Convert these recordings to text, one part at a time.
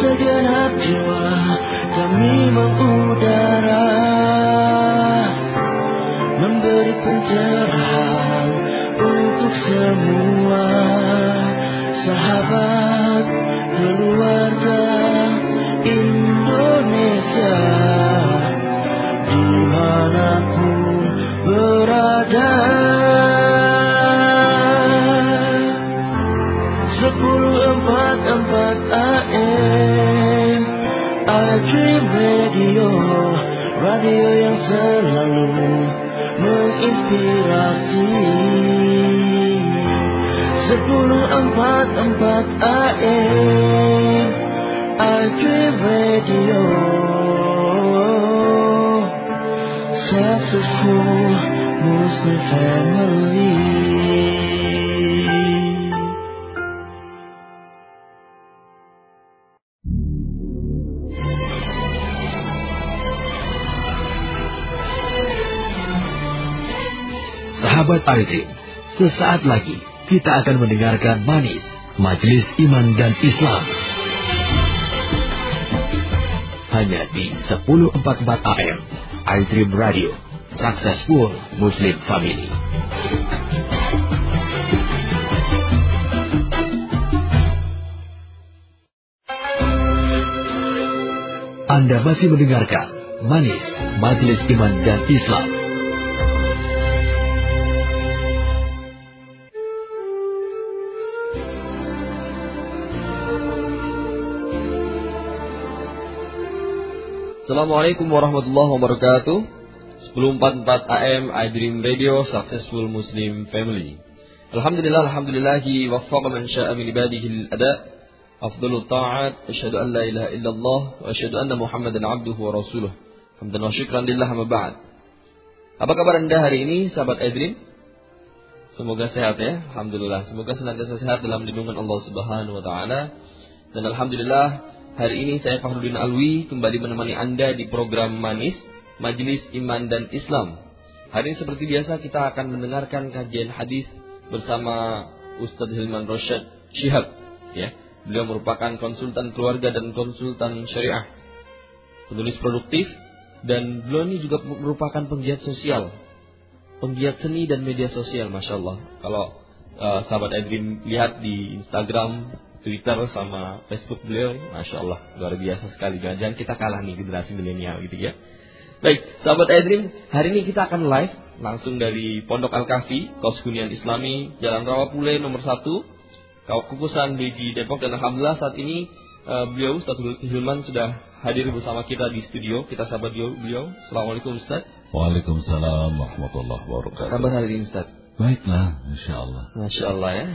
segenap jiwa kami mengudara Memberi pencerahan untuk semua Radio yang selalu menginspirasi. Sepuluh empat empat AM Dream Radio. Successful Muslim family Sahabat Arifin, sesaat lagi kita akan mendengarkan Manis, Majelis Iman dan Islam. Hanya di 1044 AM, iDream Radio, Successful Muslim Family. Anda masih mendengarkan Manis, Majelis Iman dan Islam. Assalamualaikum warahmatullahi wabarakatuh. 1044 AM iDream Radio Successful Muslim Family. Alhamdulillah Alhamdulillahi Waffaqa man sya'a min ibadihi al-ada. Afdalu ta'at Asyhadu an la ilaha illallah Wa asyhadu anna muhammadan abduhu wa rasuluh. Hamdan wa syukran lillah amma ba'd. Apa kabar anda hari ini sahabat iDream? Semoga sehat ya Alhamdulillah. Semoga senantiasa sehat dalam lindungan Allah subhanahu wa ta'ala. Dan Alhamdulillah Hari ini saya Fahrudin Alwi kembali menemani Anda di program Manis, Majelis Iman dan Islam. Hari ini seperti biasa kita akan mendengarkan kajian hadis bersama Ustadz Hilman Rosyad Syihab. Ya, beliau merupakan konsultan keluarga dan konsultan syariah, penulis produktif, dan beliau ini juga merupakan penggiat sosial, penggiat seni dan media sosial, masya Allah. Kalau uh, sahabat Edwin lihat di Instagram, Twitter sama Facebook beliau, masya Allah luar biasa sekali. Jangan-jangan kita kalah nih generasi milenial gitu ya. Baik, sahabat Edrim, hari ini kita akan live langsung dari Pondok Al Kafi, Kos Hunian Islami, Jalan Rawapule nomor 1, Kukusan Beji Depok dan alhamdulillah saat ini uh, beliau Ustaz Hilman sudah hadir bersama kita di studio. Kita sahabat beliau. beliau. Assalamualaikum Ustaz. Waalaikumsalam warahmatullahi wabarakatuh. Kabar hari ini Ustaz? Baiklah, Masya Allah. Masya Allah ya.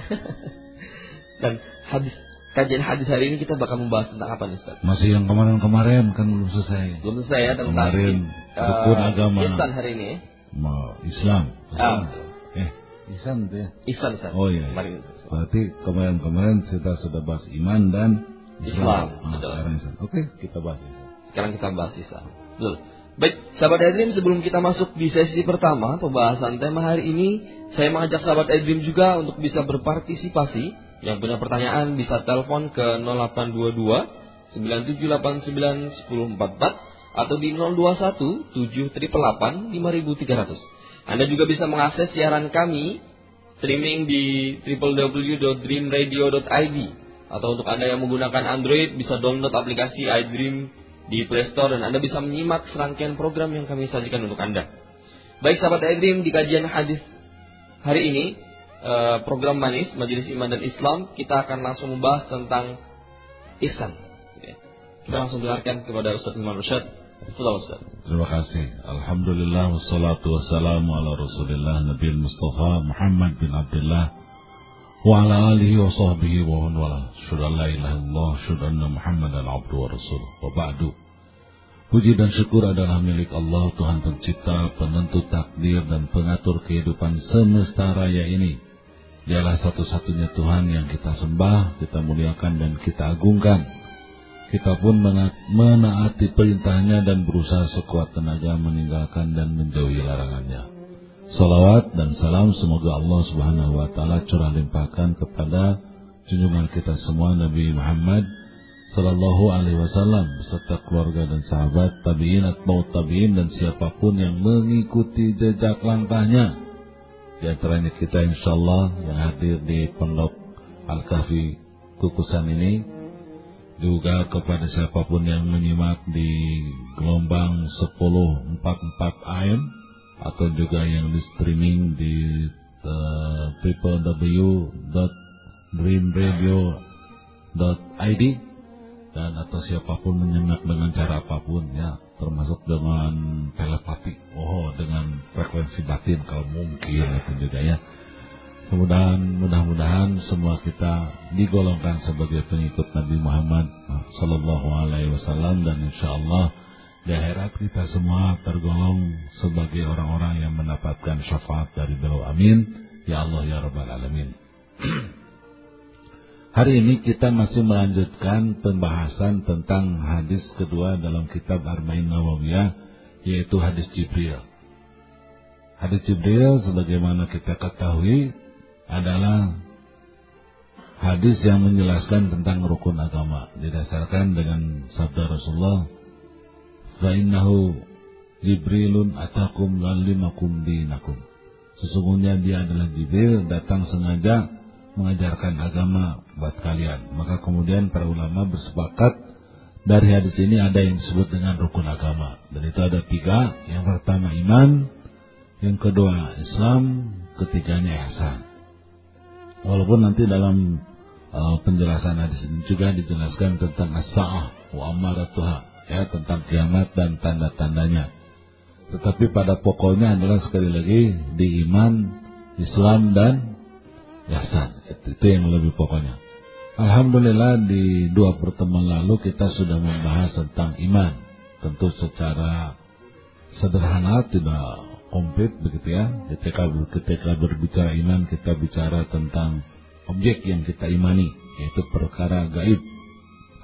Dan hadis kajian hadis hari ini kita bakal membahas tentang apa nih Ustaz? Masih yang kemarin-kemarin kan belum selesai. Belum selesai ya tentang kemarin rukun uh, agama. Ihsan hari ini. Ma, Islam. Ah. Eh, Ihsan itu ya. Ihsan Ustaz. Oh iya. Kemarin. Berarti kemarin-kemarin kita sudah bahas iman dan Islam. Islam. Nah, sekarang Islam. Oke, kita bahas Islam. Sekarang kita bahas Islam. Betul. Baik, sahabat Edrim sebelum kita masuk di sesi pertama pembahasan tema hari ini, saya mengajak sahabat Edrim juga untuk bisa berpartisipasi yang punya pertanyaan bisa telepon ke 0822 9789 1044 atau di 021 788 5300. Anda juga bisa mengakses siaran kami streaming di www.dreamradio.id atau untuk Anda yang menggunakan Android bisa download aplikasi iDream di Play Store dan Anda bisa menyimak serangkaian program yang kami sajikan untuk Anda. Baik sahabat iDream di kajian hadis hari ini program Manis Majelis Iman dan Islam kita akan langsung membahas tentang ihsan. Ya. Kita langsung dengarkan kepada Ustaz Imam Rusyad. Terima kasih. Alhamdulillah wassalatu wassalamu ala Rasulillah Nabi Mustafa Muhammad bin Abdullah wa ala alihi wa sahbihi wa man wala. Syukur la ilaha illallah, anna Muhammadan abdu wa rasul. Wa ba'du. Puji dan syukur adalah milik Allah Tuhan pencipta, penentu takdir dan pengatur kehidupan semesta raya ini. Dialah satu-satunya Tuhan yang kita sembah, kita muliakan dan kita agungkan. Kita pun menaati perintahnya dan berusaha sekuat tenaga meninggalkan dan menjauhi larangannya. Salawat dan salam semoga Allah subhanahu wa ta'ala curah limpahkan kepada junjungan kita semua Nabi Muhammad Sallallahu Alaihi Wasallam beserta keluarga dan sahabat tabiin atau tabiin dan siapa pun yang mengikuti jejak langkahnya. Di antaranya kita insya Allah yang hadir di pondok Al-Kahfi Kukusan ini. Juga kepada siapa pun yang menyimak di gelombang 1044 AM atau juga yang di streaming di uh, www.dreamradio.id dan atau siapa pun menyimak dengan cara apa pun ya termasuk dengan telepati oh dengan frekuensi batin kalau mungkin itu juga ya. Mudah-mudahan mudah-mudahan semua kita digolongkan sebagai pengikut Nabi Muhammad Sallallahu Alaihi Wasallam dan insya Allah di akhirat kita semua tergolong sebagai orang-orang yang mendapatkan syafaat dari beliau. Amin. Ya Allah ya Rabbal Alamin Hari ini kita masih melanjutkan pembahasan tentang hadis kedua dalam kitab Arba'in Nawawiyah yaitu hadis Jibril. Hadis Jibril sebagaimana kita ketahui adalah hadis yang menjelaskan tentang rukun agama didasarkan dengan sabda Rasulullah fa innahu Jibrilun atakum lalimakum dinakum. Sesungguhnya dia adalah Jibril datang sengaja mengajarkan agama buat kalian. Maka kemudian para ulama bersepakat dari hadis ini ada yang disebut dengan rukun agama. Dan itu ada tiga. Yang pertama iman, yang kedua Islam, ketiganya ihsan. Walaupun nanti dalam uh, penjelasan hadis ini juga dijelaskan tentang as-sa'ah wa amaratuha, ya tentang kiamat dan tanda-tandanya. Tetapi pada pokoknya adalah sekali lagi di iman, Islam dan ihsan. Itu yang lebih pokoknya. Alhamdulillah di dua pertemuan lalu kita sudah membahas tentang iman. Tentu secara sederhana tidak komplit begitu ya. Ketika, ketika berbicara iman kita bicara tentang objek yang kita imani yaitu perkara gaib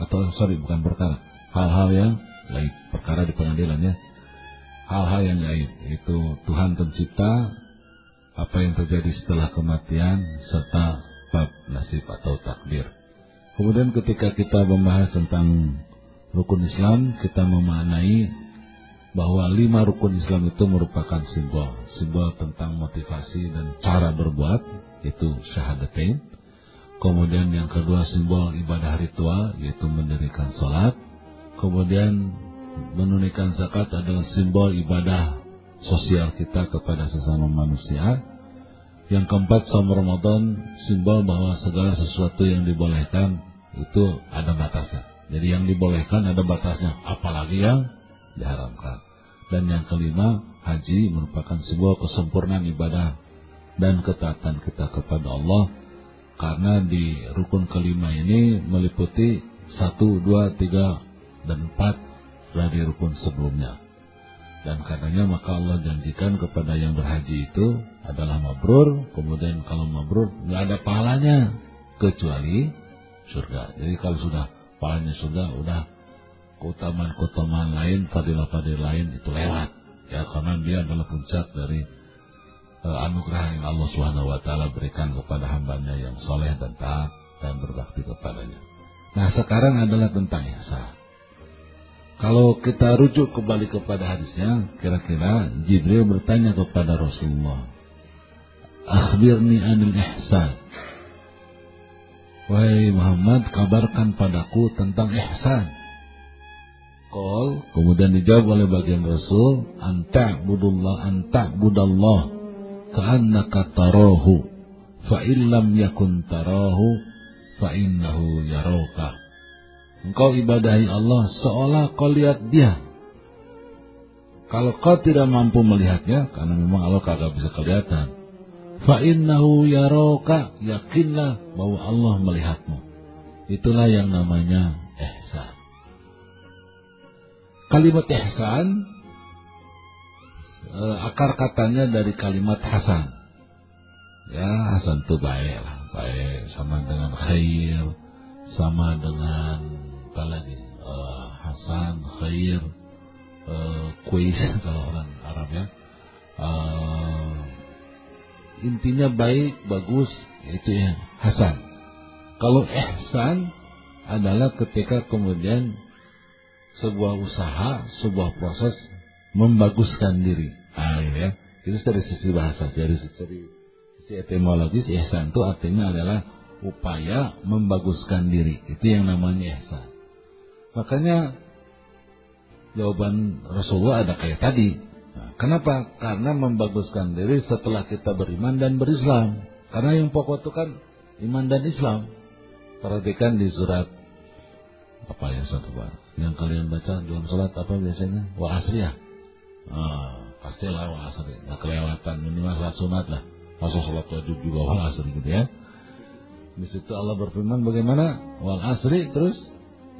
atau sorry bukan perkara hal-hal yang gaib perkara di pengadilan ya hal-hal yang gaib itu Tuhan pencipta apa yang terjadi setelah kematian serta bab nasib atau takdir. Kemudian ketika kita membahas tentang rukun Islam, kita memaknai bahwa lima rukun Islam itu merupakan simbol, simbol tentang motivasi dan cara berbuat, itu syahadatain. Kemudian yang kedua simbol ibadah ritual, yaitu mendirikan sholat. Kemudian menunaikan zakat adalah simbol ibadah sosial kita kepada sesama manusia. Yang keempat, saum Ramadan simbol bahwa segala sesuatu yang dibolehkan itu ada batasnya. Jadi yang dibolehkan ada batasnya, apalagi yang diharamkan. Dan yang kelima, haji merupakan sebuah kesempurnaan ibadah dan ketaatan kita kepada Allah. Karena di rukun kelima ini meliputi satu, dua, tiga, dan empat dari rukun sebelumnya. Dan karenanya maka Allah janjikan kepada yang berhaji itu adalah mabrur. Kemudian kalau mabrur nggak ada pahalanya kecuali surga. Jadi kalau sudah pahalanya surga, udah keutamaan-keutamaan lain, fadilah-fadilah lain itu lewat. Ya karena dia adalah puncak dari uh, anugerah yang Allah Subhanahu Wa Taala berikan kepada hambanya yang soleh dan taat dan berbakti kepadanya. Nah sekarang adalah tentang ihsan. Kalau kita rujuk kembali kepada hadisnya, kira-kira Jibril bertanya kepada Rasulullah, Akhbirni anil ihsan. Wahai Muhammad, kabarkan padaku tentang ihsan. Kol, kemudian dijawab oleh bagian Rasul, anta budullah, anta budallah, ka'annaka tarahu, fa illam yakun tarahu, fa innahu. Engkau ibadahi Allah seolah kau lihat dia. Kalau kau tidak mampu melihatnya, karena memang Allah kagak bisa kelihatan. Fa innahu yaroka, yakinlah bahwa Allah melihatmu. Itulah yang namanya ihsan. Kalimat ihsan eh, akar katanya dari kalimat hasan. Ya, hasan itu baik lah, baik sama dengan khair, sama dengan apa lagi uh, Hasan Khair uh, Kuis kalau orang Arab ya uh, intinya baik bagus itu ya Hasan kalau ihsan adalah ketika kemudian sebuah usaha, sebuah proses membaguskan diri. Ah, ya. Itu dari sisi bahasa, dari sisi, sisi etimologis ihsan itu artinya adalah upaya membaguskan diri. Itu yang namanya ihsan. Makanya jawaban Rasulullah ada kayak tadi. Nah, kenapa? Karena membaguskan diri setelah kita beriman dan berislam. Karena yang pokok itu kan iman dan Islam. Perhatikan di surat apa ya satu pak yang kalian baca dalam sholat apa biasanya wa asriyah ah, pastilah wa asri nggak kelewatan minimal salat sunat lah masuk sholat wajib juga wal asri gitu ya di situ Allah berfirman bagaimana wal asri terus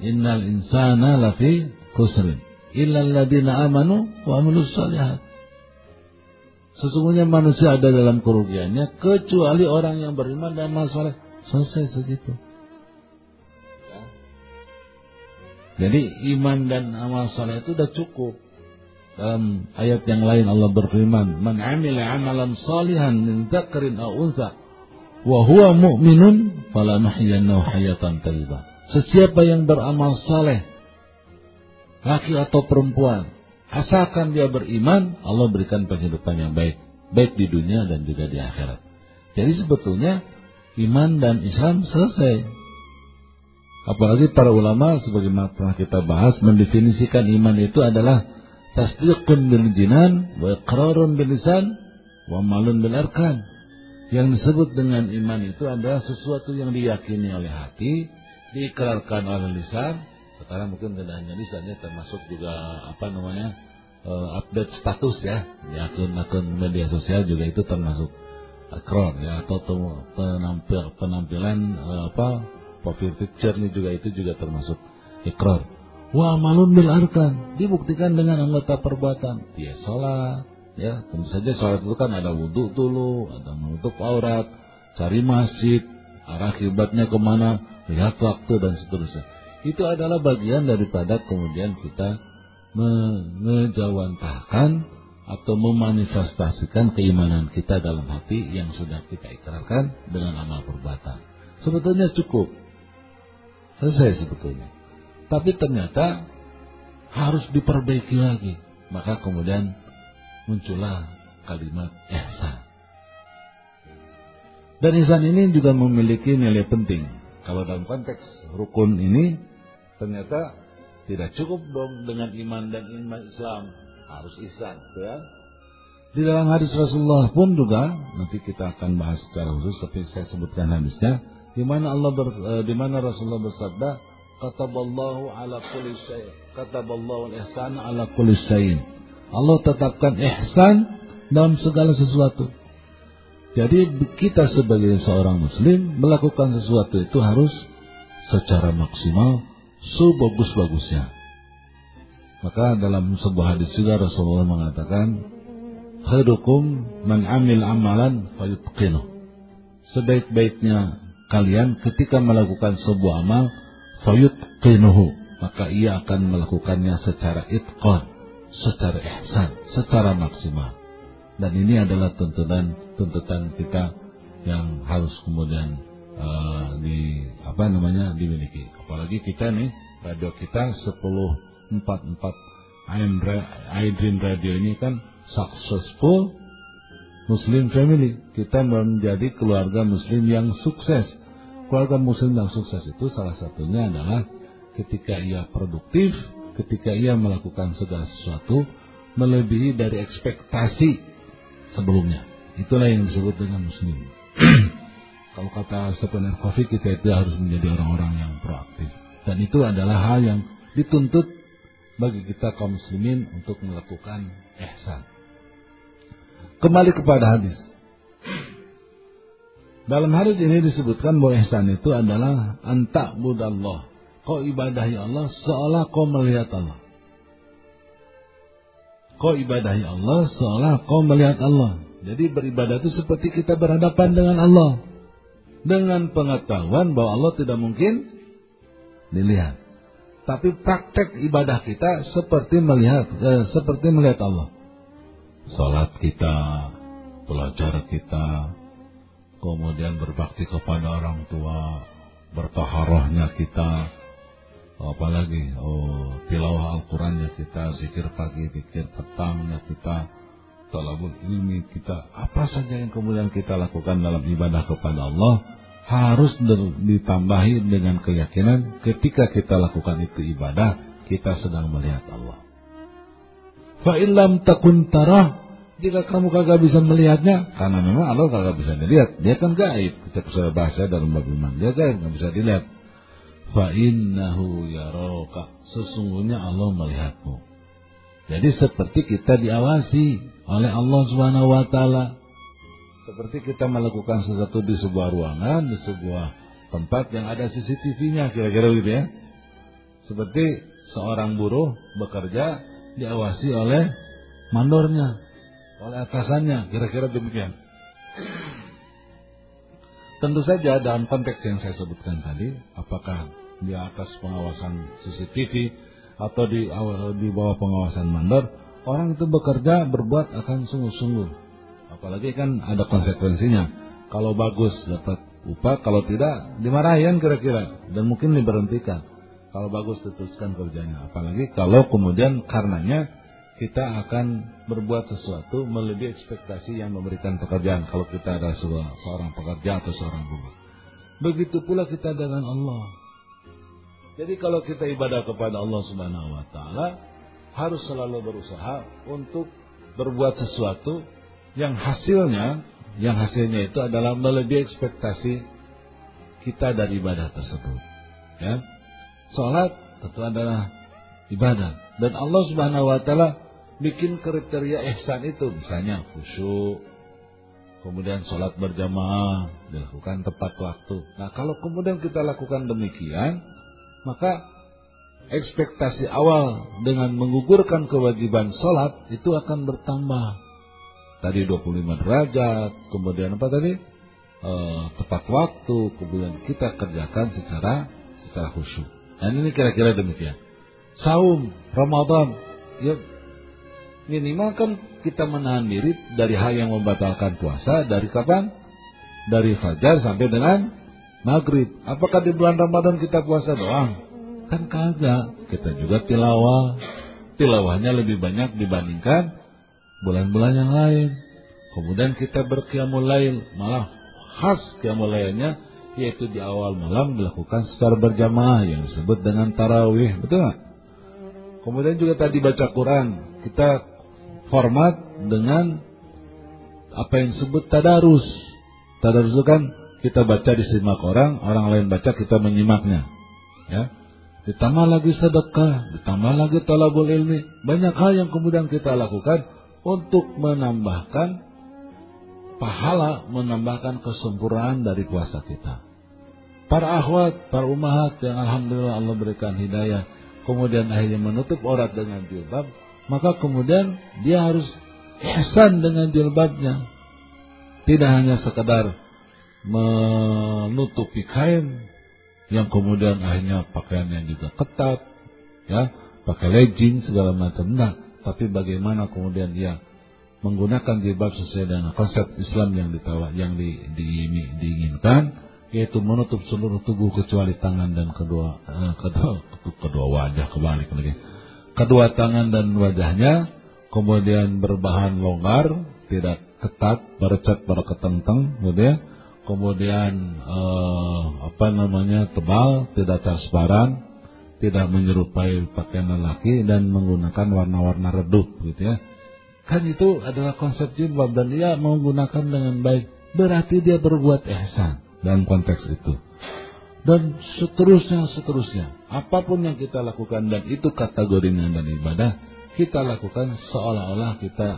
innal insana lafi khusrin illa alladziina amanu wa amilus shalihat Sesungguhnya manusia ada dalam kerugiannya kecuali orang yang beriman dan masalah selesai segitu. Jadi iman dan amal saleh itu sudah cukup. Dalam ayat yang lain Allah berfirman, "Man 'amila 'amalan salihan min dzakarin aw untha wa huwa mu'minun falanuhyiyannahu hayatan thayyibah." Sesiapa yang beramal saleh, laki atau perempuan, asalkan dia beriman, Allah berikan penghidupan yang baik, baik di dunia dan juga di akhirat. Jadi sebetulnya iman dan Islam selesai. Apalagi para ulama sebagaimana pernah kita bahas mendefinisikan iman itu adalah tasdiqun bil jinan wa iqrarun bil lisan wa malun bil arkan. Yang disebut dengan iman itu adalah sesuatu yang diyakini oleh hati, diikrarkan oleh lisan. Sekarang mungkin tidak hanya lisannya termasuk juga apa namanya uh, update status ya di akun-akun media sosial juga itu termasuk ikrar ya atau penampil, penampilan uh, apa profil picture ini juga itu juga termasuk ikrar. Wa malun bil arkan dibuktikan dengan anggota perbuatan. Dia sholat, ya tentu saja sholat itu kan ada wudhu dulu, ada menutup aurat, cari masjid, arah kiblatnya ke mana, lihat waktu dan seterusnya. Itu adalah bagian daripada kemudian kita mengejawantahkan atau memanifestasikan keimanan kita dalam hati yang sudah kita ikrarkan dengan amal perbuatan. Sebetulnya cukup Selesai sebetulnya. Tapi ternyata harus diperbaiki lagi. Maka kemudian muncullah kalimat ihsan. Dan ihsan ini juga memiliki nilai penting. Kalau dalam konteks rukun ini ternyata tidak cukup dong dengan iman dan iman Islam. Harus ihsan, ya. Di dalam hadis Rasulullah pun juga nanti kita akan bahas secara khusus tapi saya sebutkan hadisnya di mana Allah ber, uh, di mana Rasulullah bersabda, "Kataballahu ala kulli syai'." Kataballahu al-ihsan ala kulli syai'. Allah tetapkan ihsan dalam segala sesuatu. Jadi kita sebagai seorang muslim melakukan sesuatu itu harus secara maksimal sebagus-bagusnya. Maka dalam sebuah hadis juga Rasulullah mengatakan, "Khairukum man amil amalan fayutqinuh." Sebaik-baiknya kalian ketika melakukan sebuah amal fayut qinuhu maka ia akan melakukannya secara itqan secara ihsan secara maksimal dan ini adalah tuntutan tuntutan kita yang harus kemudian uh, di apa namanya dimiliki. Apalagi kita nih radio kita 1044 AM Dream Radio ini kan successful Muslim family. Kita menjadi keluarga Muslim yang sukses. Keluarga muslim yang sukses itu salah satunya adalah ketika ia produktif, ketika ia melakukan segala sesuatu melebihi dari ekspektasi sebelumnya. Itulah yang disebut dengan muslim. Kalau kata Stephen Covey kita itu harus menjadi orang-orang yang proaktif. Dan itu adalah hal yang dituntut bagi kita kaum muslimin untuk melakukan ihsan. Kembali kepada hadis. Dalam hadis ini disebutkan bahwa ihsan itu adalah antak budallah. Kau ibadahi Allah seolah kau melihat Allah. Kau ibadahi Allah seolah kau melihat Allah. Jadi beribadah itu seperti kita berhadapan dengan Allah. Dengan pengetahuan bahwa Allah tidak mungkin dilihat. Tapi praktek ibadah kita seperti melihat eh, seperti melihat Allah. Salat kita, belajar kita, kemudian berbakti kepada orang tua, bertaharahnya sholatnya kita, apalagi? Oh tilawah Al-Qurannya kita, zikir pagi, zikir petangnya kita, talabul ilmi kita, apa saja yang kemudian kita lakukan dalam ibadah kepada Allah harus ditambahi dengan keyakinan ketika kita lakukan itu ibadah kita sedang melihat Allah. Fa'ilam takun tarah jika kamu kagak bisa melihatnya karena memang Allah kagak bisa dilihat dia kan gaib. Kita sudah bahasa dalam bab iman dia gaib nggak bisa dilihat fa innahu yaraka sesungguhnya Allah melihatmu jadi seperti kita diawasi oleh Allah Subhanahu wa taala. Seperti kita melakukan sesuatu di sebuah ruangan, di sebuah tempat yang ada CCTV-nya kira-kira gitu ya. Seperti seorang buruh bekerja diawasi oleh mandornya, oleh atasannya, kira-kira demikian. Tentu saja dalam konteks yang saya sebutkan tadi, apakah di atas pengawasan CCTV atau di di bawah pengawasan mandor, orang itu bekerja berbuat akan sungguh-sungguh. Apalagi kan ada konsekuensinya. Kalau bagus dapat upah, kalau tidak dimarahin kira-kira dan mungkin diberhentikan. Kalau bagus teruskan kerjanya. Apalagi kalau kemudian karenanya kita akan berbuat sesuatu melebihi ekspektasi yang memberikan pekerjaan kalau kita ada seorang pekerja atau seorang buruh. Begitu pula kita dengan Allah. Jadi kalau kita ibadah kepada Allah Subhanahu wa taala, harus selalu berusaha untuk berbuat sesuatu yang hasilnya yang hasilnya itu adalah melebihi ekspektasi kita dari ibadah tersebut. Ya. Salat tentu adalah ibadah dan Allah Subhanahu wa taala bikin kriteria ihsan itu misalnya khusyuk kemudian sholat berjamaah dilakukan tepat waktu. Nah kalau kemudian kita lakukan demikian, maka ekspektasi awal dengan menggugurkan kewajiban sholat itu akan bertambah. Tadi 25 derajat, kemudian apa tadi? E, tepat waktu, kemudian kita kerjakan secara secara khusyuk. Dan ini kira-kira demikian. Saum, Ramadan, ya minimal kan kita menahan diri dari hal yang membatalkan puasa dari kapan? Dari fajar sampai dengan maghrib. Apakah di bulan Ramadan kita puasa doang? Kan kagak. Kita juga tilawah. Tilawahnya lebih banyak dibandingkan bulan-bulan yang lain. Kemudian kita berkiamul lail. Malah khas kiamul lailnya yaitu di awal malam dilakukan secara berjamaah yang disebut dengan tarawih. Betul nggak? Kemudian juga tadi baca Quran. Kita format dengan apa yang disebut tadarus. Tadarus itu kan kita baca disimak orang, orang lain baca kita menyimaknya. Ya ditambah lagi sedekah, ditambah lagi talabul ilmi. Banyak hal yang kemudian kita lakukan untuk menambahkan pahala, menambahkan kesempurnaan dari puasa kita. Para akhwat, para umahat yang alhamdulillah Allah berikan hidayah, kemudian akhirnya menutup aurat dengan jilbab, maka kemudian dia harus ihsan dengan jilbabnya. Tidak hanya sekedar menutupi kain, yang kemudian akhirnya pakaian yang juga ketat, ya, pakai legging segala macam. Nah, tapi bagaimana kemudian dia menggunakan jilbab sesuai dengan konsep Islam yang ditawa, yang di, di, diinginkan, yaitu menutup seluruh tubuh kecuali tangan dan kedua eh, kedua kedua wajah kebalik lagi. Kedua tangan dan wajahnya kemudian berbahan longgar, tidak ketat, berecat berketenteng, gitu ya kemudian eh, apa namanya tebal, tidak transparan, tidak menyerupai pakaian lelaki dan menggunakan warna-warna redup gitu ya. Kan itu adalah konsep jilbab dan dia menggunakan dengan baik. Berarti dia berbuat ihsan dalam konteks itu. Dan seterusnya, seterusnya. Apa pun yang kita lakukan dan itu kategorinya dan ibadah, kita lakukan seolah-olah kita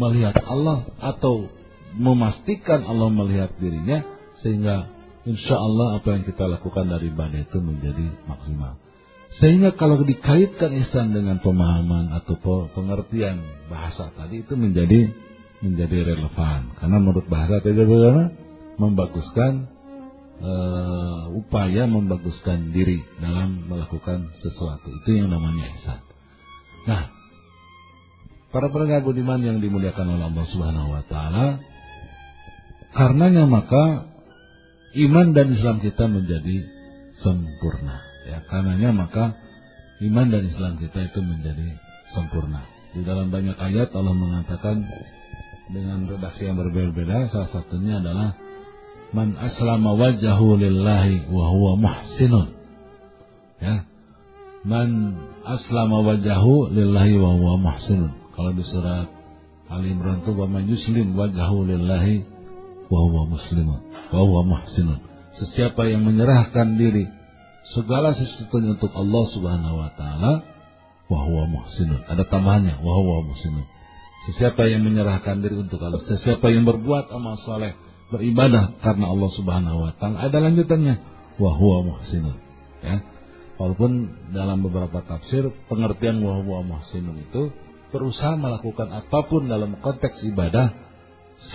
melihat Allah atau memastikan Allah melihat dirinya sehingga insya Allah apa yang kita lakukan dari ibadah itu menjadi maksimal. Sehingga kalau dikaitkan ihsan dengan pemahaman atau pengertian bahasa tadi itu menjadi menjadi relevan karena menurut bahasa tadi bagaimana membaguskan uh, upaya membaguskan diri dalam melakukan sesuatu itu yang namanya ihsan. Nah, para pendengar budiman yang dimuliakan oleh Allah Subhanahu wa taala Karenanya maka iman dan Islam kita menjadi sempurna. Ya, karenanya maka iman dan Islam kita itu menjadi sempurna. Di dalam banyak ayat Allah mengatakan dengan redaksi yang berbeda-beda, salah satunya adalah man aslama wajhahu lillahi wa huwa muhsinun. Ya. Man aslama wajhahu lillahi wa huwa muhsinun. Kalau di surat Ali Imran itu wa man yuslim wajhahu lillahi wa huwa muslimun wa huwa muhsinun. Sesiapa yang menyerahkan diri segala sesuatunya untuk Allah Subhanahu wa taala wa huwa muhsinun. Ada tambahannya wa huwa muhsinun. Sesiapa yang menyerahkan diri untuk Allah, sesiapa yang berbuat amal saleh, beribadah karena Allah Subhanahu wa taala, ada lanjutannya wa huwa muhsinun. Ya. Walaupun dalam beberapa tafsir pengertian wa huwa muhsinun itu berusaha melakukan apa pun dalam konteks ibadah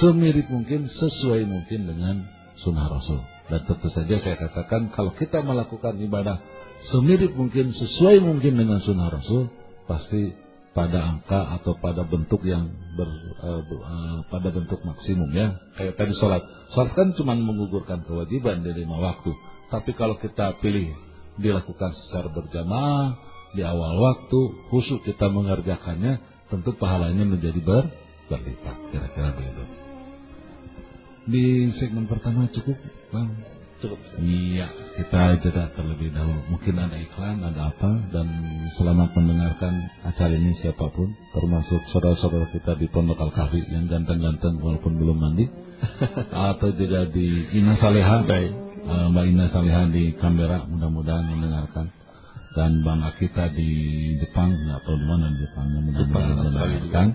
semirip mungkin, sesuai mungkin dengan sunnah Rasul. Dan tentu saja saya katakan kalau kita melakukan ibadah semirip mungkin, sesuai mungkin dengan sunnah Rasul, pasti pada angka atau pada bentuk yang ber, uh, uh, pada bentuk maksimum ya. Kayak tadi sholat. Sholat kan cuma menggugurkan kewajiban di lima waktu. Tapi kalau kita pilih dilakukan secara berjamaah di awal waktu khusus kita mengerjakannya tentu pahalanya menjadi ber, berlipat. Kira-kira begitu. Di segmen pertama cukup bang? Cukup. Iya, kita jeda terlebih dahulu. Mungkin ada iklan, ada apa, dan selamat mendengarkan acara ini siapa pun, termasuk saudara-saudara kita di Pondok Al Kahfi yang ganteng-ganteng walaupun belum mandi, atau juga di Ina Saleha, Baik. eh, Mbak Ina Saleha di Canberra, mudah-mudahan mendengarkan. Dan Bang Akita di Jepang, tahu di mana di Jepang, mudah-mudahan mendengarkan.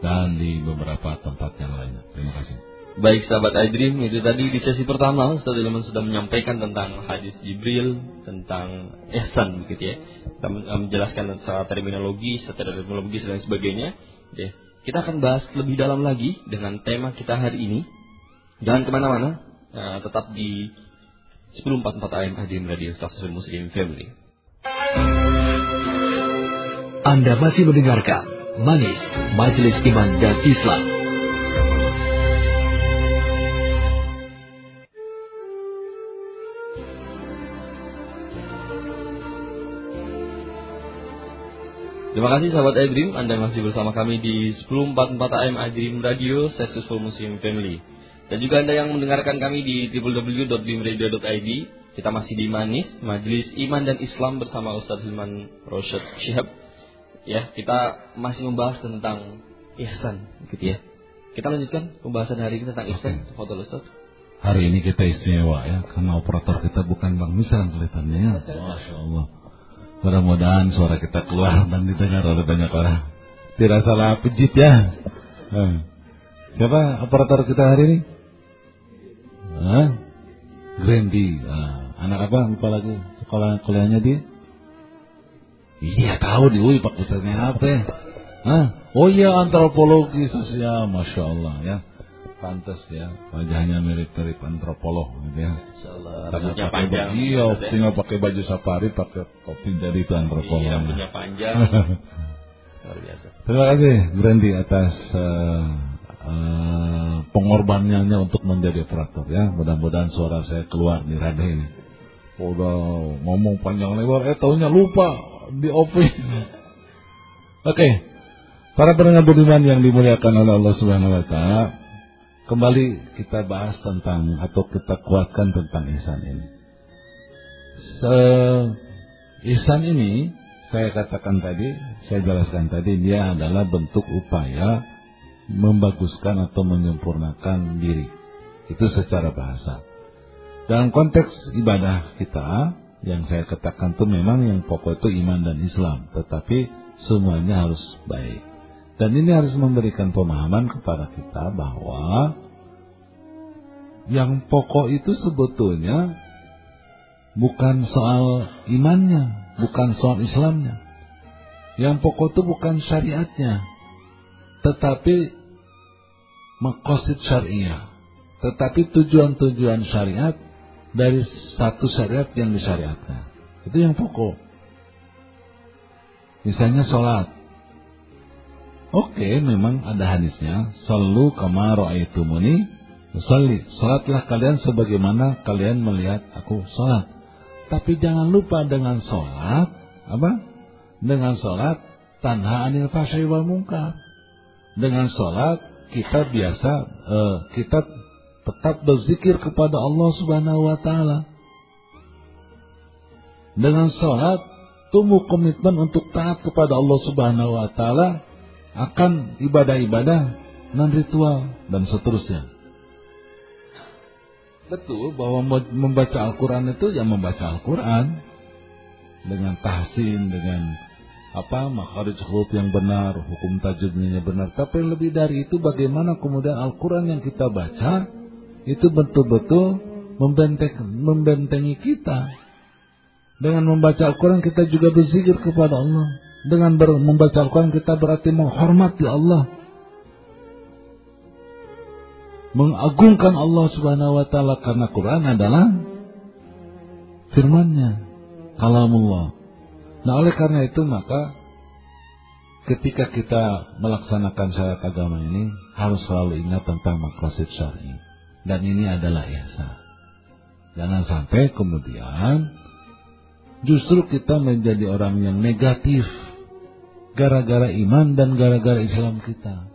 Dan di beberapa tempat yang lainnya. Terima kasih. Baik sahabat iDream, itu tadi di sesi pertama Ustaz Ilman sudah menyampaikan tentang hadis Jibril, tentang ihsan begitu ya. Kita eh, menjelaskan secara terminologi, secara terminologi dan sebagainya. Ya. Kita akan bahas lebih dalam lagi dengan tema kita hari ini. Jangan ke mana-mana, eh, tetap di 1044 AM iDream Radio Stasiun Muslim Family. Anda masih mendengarkan Manis Majelis Iman dan Islam. Terima kasih sahabat iDream, Anda masih bersama kami di 1044 AM iDream Radio Successful Muslim Family. Dan juga Anda yang mendengarkan kami di www.dreamradio.id. Kita masih di Manis, Majelis Iman dan Islam bersama Ustadz Hilman Rosyad Syihab. Ya, kita masih membahas tentang ihsan, gitu ya. Kita lanjutkan pembahasan hari ini tentang ihsan, foto Ustadz. Hari ini kita istimewa ya, karena operator kita bukan Bang Misran kelihatannya ya. Masya Allah. Mudah-mudahan suara kita keluar dan didengar oleh banyak orang. Tidak salah pejit ya. Eh. Siapa operator kita hari ini? Hah? Grandi. Ah, anak apa? Lupa lagi. Sekolah kuliahnya di? Iya tahu di UI fakultasnya apa ya? Oh iya antropologi sosial, masya Allah ya. Pantas ya, wajahnya mirip-mirip antropolog gitu ya. Rambutnya pakai panjang. baju- Iya, ya. tinggal pakai baju safari, pakai topi jadi itu antropolog. Iya, rambutnya panjang. Luar biasa. Terima kasih Grandi atas eh, eh, pengorbanannya untuk menjadi operator ya. Mudah-mudahan suara saya keluar di radio ini. Udah ngomong panjang lebar, eh tahunya lupa di OP. Oke, para pendengar budiman yang dimuliakan oleh Allah Subhanahu Wa Taala, kembali kita bahas tentang atau kita kuatkan tentang ihsan ini. Se ihsan ini saya katakan tadi, saya jelaskan tadi dia adalah bentuk upaya membaguskan atau menyempurnakan diri. Itu secara bahasa. Dalam konteks ibadah kita, yang saya katakan itu memang yang pokok itu iman dan Islam, tetapi semuanya harus baik. Dan ini harus memberikan pemahaman kepada kita bahwa yang pokok itu sebetulnya bukan soal imannya, bukan soal Islamnya. Yang pokok itu bukan syariatnya, tetapi makosid syariah. Tetapi tujuan-tujuan syariat dari satu syariat yang disyariatkan. Itu yang pokok. Misalnya sholat. Oke, memang ada hadisnya. Sallu kama ra'aitumuni usalli. Salatlah kalian sebagaimana kalian melihat aku salat. Tapi jangan lupa dengan sholat, apa? Dengan sholat tanha anil fahsyai wal munkar. Dengan sholat kita biasa uh, kita tetap berzikir kepada Allah Subhanahu wa taala. Dengan sholat tumbuh komitmen untuk taat kepada Allah Subhanahu wa taala akan ibadah-ibadah non ritual dan seterusnya. Betul bahwa membaca Al-Quran itu ya membaca Al-Quran dengan tahsin, dengan apa makharij huruf yang benar, hukum tajwidnya benar. Tapi lebih dari itu bagaimana kemudian Al-Quran yang kita baca itu betul-betul membenteng, membentengi kita. Dengan membaca Al-Quran kita juga berzikir kepada Allah. Dengan membaca Al-Quran kita berarti menghormati Allah mengagungkan Allah Subhanahu wa taala karena Quran adalah firman-Nya, kalamullah. Nah, oleh karena itu maka ketika kita melaksanakan syariat agama ini harus selalu ingat tentang maqasid syar'i. Dan ini adalah ihsan. Jangan sampai kemudian justru kita menjadi orang yang negatif gara-gara iman dan gara-gara Islam kita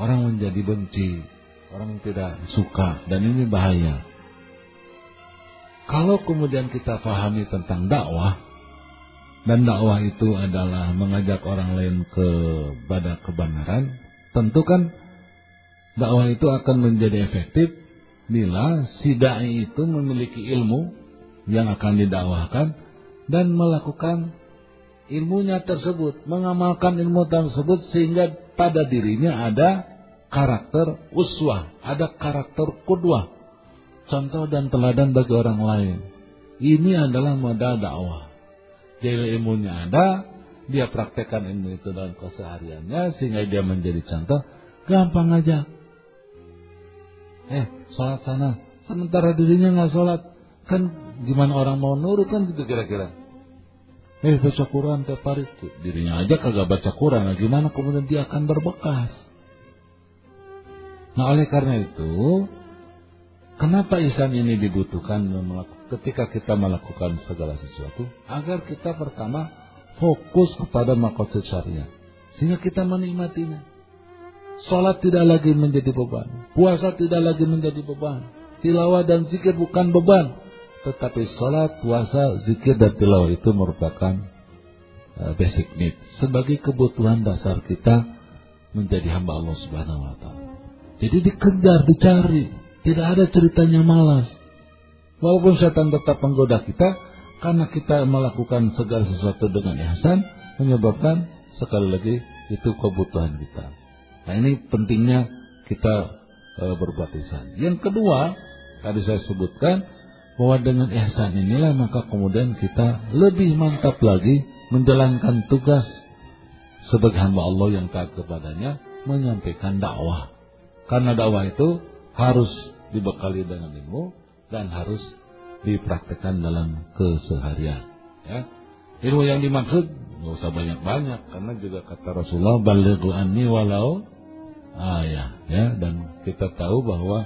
orang menjadi benci, orang tidak suka, dan ini bahaya. Kalau kemudian kita pahami tentang dakwah, dan dakwah itu adalah mengajak orang lain kepada kebenaran, tentu kan dakwah itu akan menjadi efektif bila si dai itu memiliki ilmu yang akan didakwahkan dan melakukan ilmunya tersebut, mengamalkan ilmu tersebut sehingga pada dirinya ada karakter uswah, ada karakter kudwah, contoh dan teladan bagi orang lain. Ini adalah modal dakwah. Jadi ilmunya ada, dia praktekkan ilmu itu dalam kesehariannya sehingga dia menjadi contoh, gampang aja. Eh, sholat sana, sementara dirinya nggak sholat, kan gimana orang mau nurut kan gitu kira-kira. Eh baca Quran tiap hari, dirinya aja kagak baca Quran, nah gimana kemudian dia akan berbekas? Nah oleh karena itu, kenapa ihsan ini dibutuhkan ketika kita melakukan segala sesuatu? Agar kita pertama fokus kepada makosid syariah. Sehingga kita menikmatinya. Sholat tidak lagi menjadi beban. Puasa tidak lagi menjadi beban. Tilawah dan zikir bukan beban. Tetapi sholat, puasa, zikir, dan tilawah itu merupakan uh, basic need. Sebagai kebutuhan dasar kita menjadi hamba Allah subhanahu wa ta'ala. Jadi dikejar, dicari. Tidak ada ceritanya malas. Walaupun setan tetap menggoda kita, karena kita melakukan segala sesuatu dengan ihsan, menyebabkan sekali lagi itu kebutuhan kita. Nah ini pentingnya kita e, berbuat ihsan. Yang kedua, tadi saya sebutkan bahwa dengan ihsan inilah maka kemudian kita lebih mantap lagi menjalankan tugas sebagai hamba Allah yang taat kepadanya menyampaikan dakwah. Karena dakwah itu harus dibekali dengan ilmu dan harus dipraktekkan dalam keseharian. Ya. Ilmu yang dimaksud nggak usah banyak-banyak karena juga kata Rasulullah balighu anni walau ayah ya dan kita tahu bahwa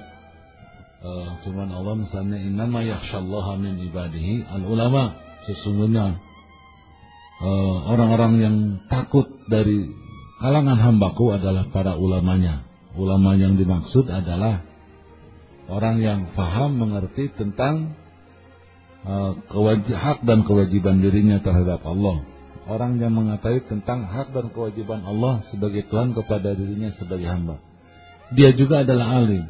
firman Allah misalnya innama yakhsyallaha min ibadihi al ulama sesungguhnya eh, orang-orang yang takut dari kalangan hambaku adalah para ulamanya Ulama yang dimaksud adalah orang yang paham mengerti tentang uh, hak dan kewajiban dirinya terhadap Allah. Orang yang mengetahui tentang hak dan kewajiban Allah sebagai Tuhan kepada dirinya sebagai hamba. Dia juga adalah alim.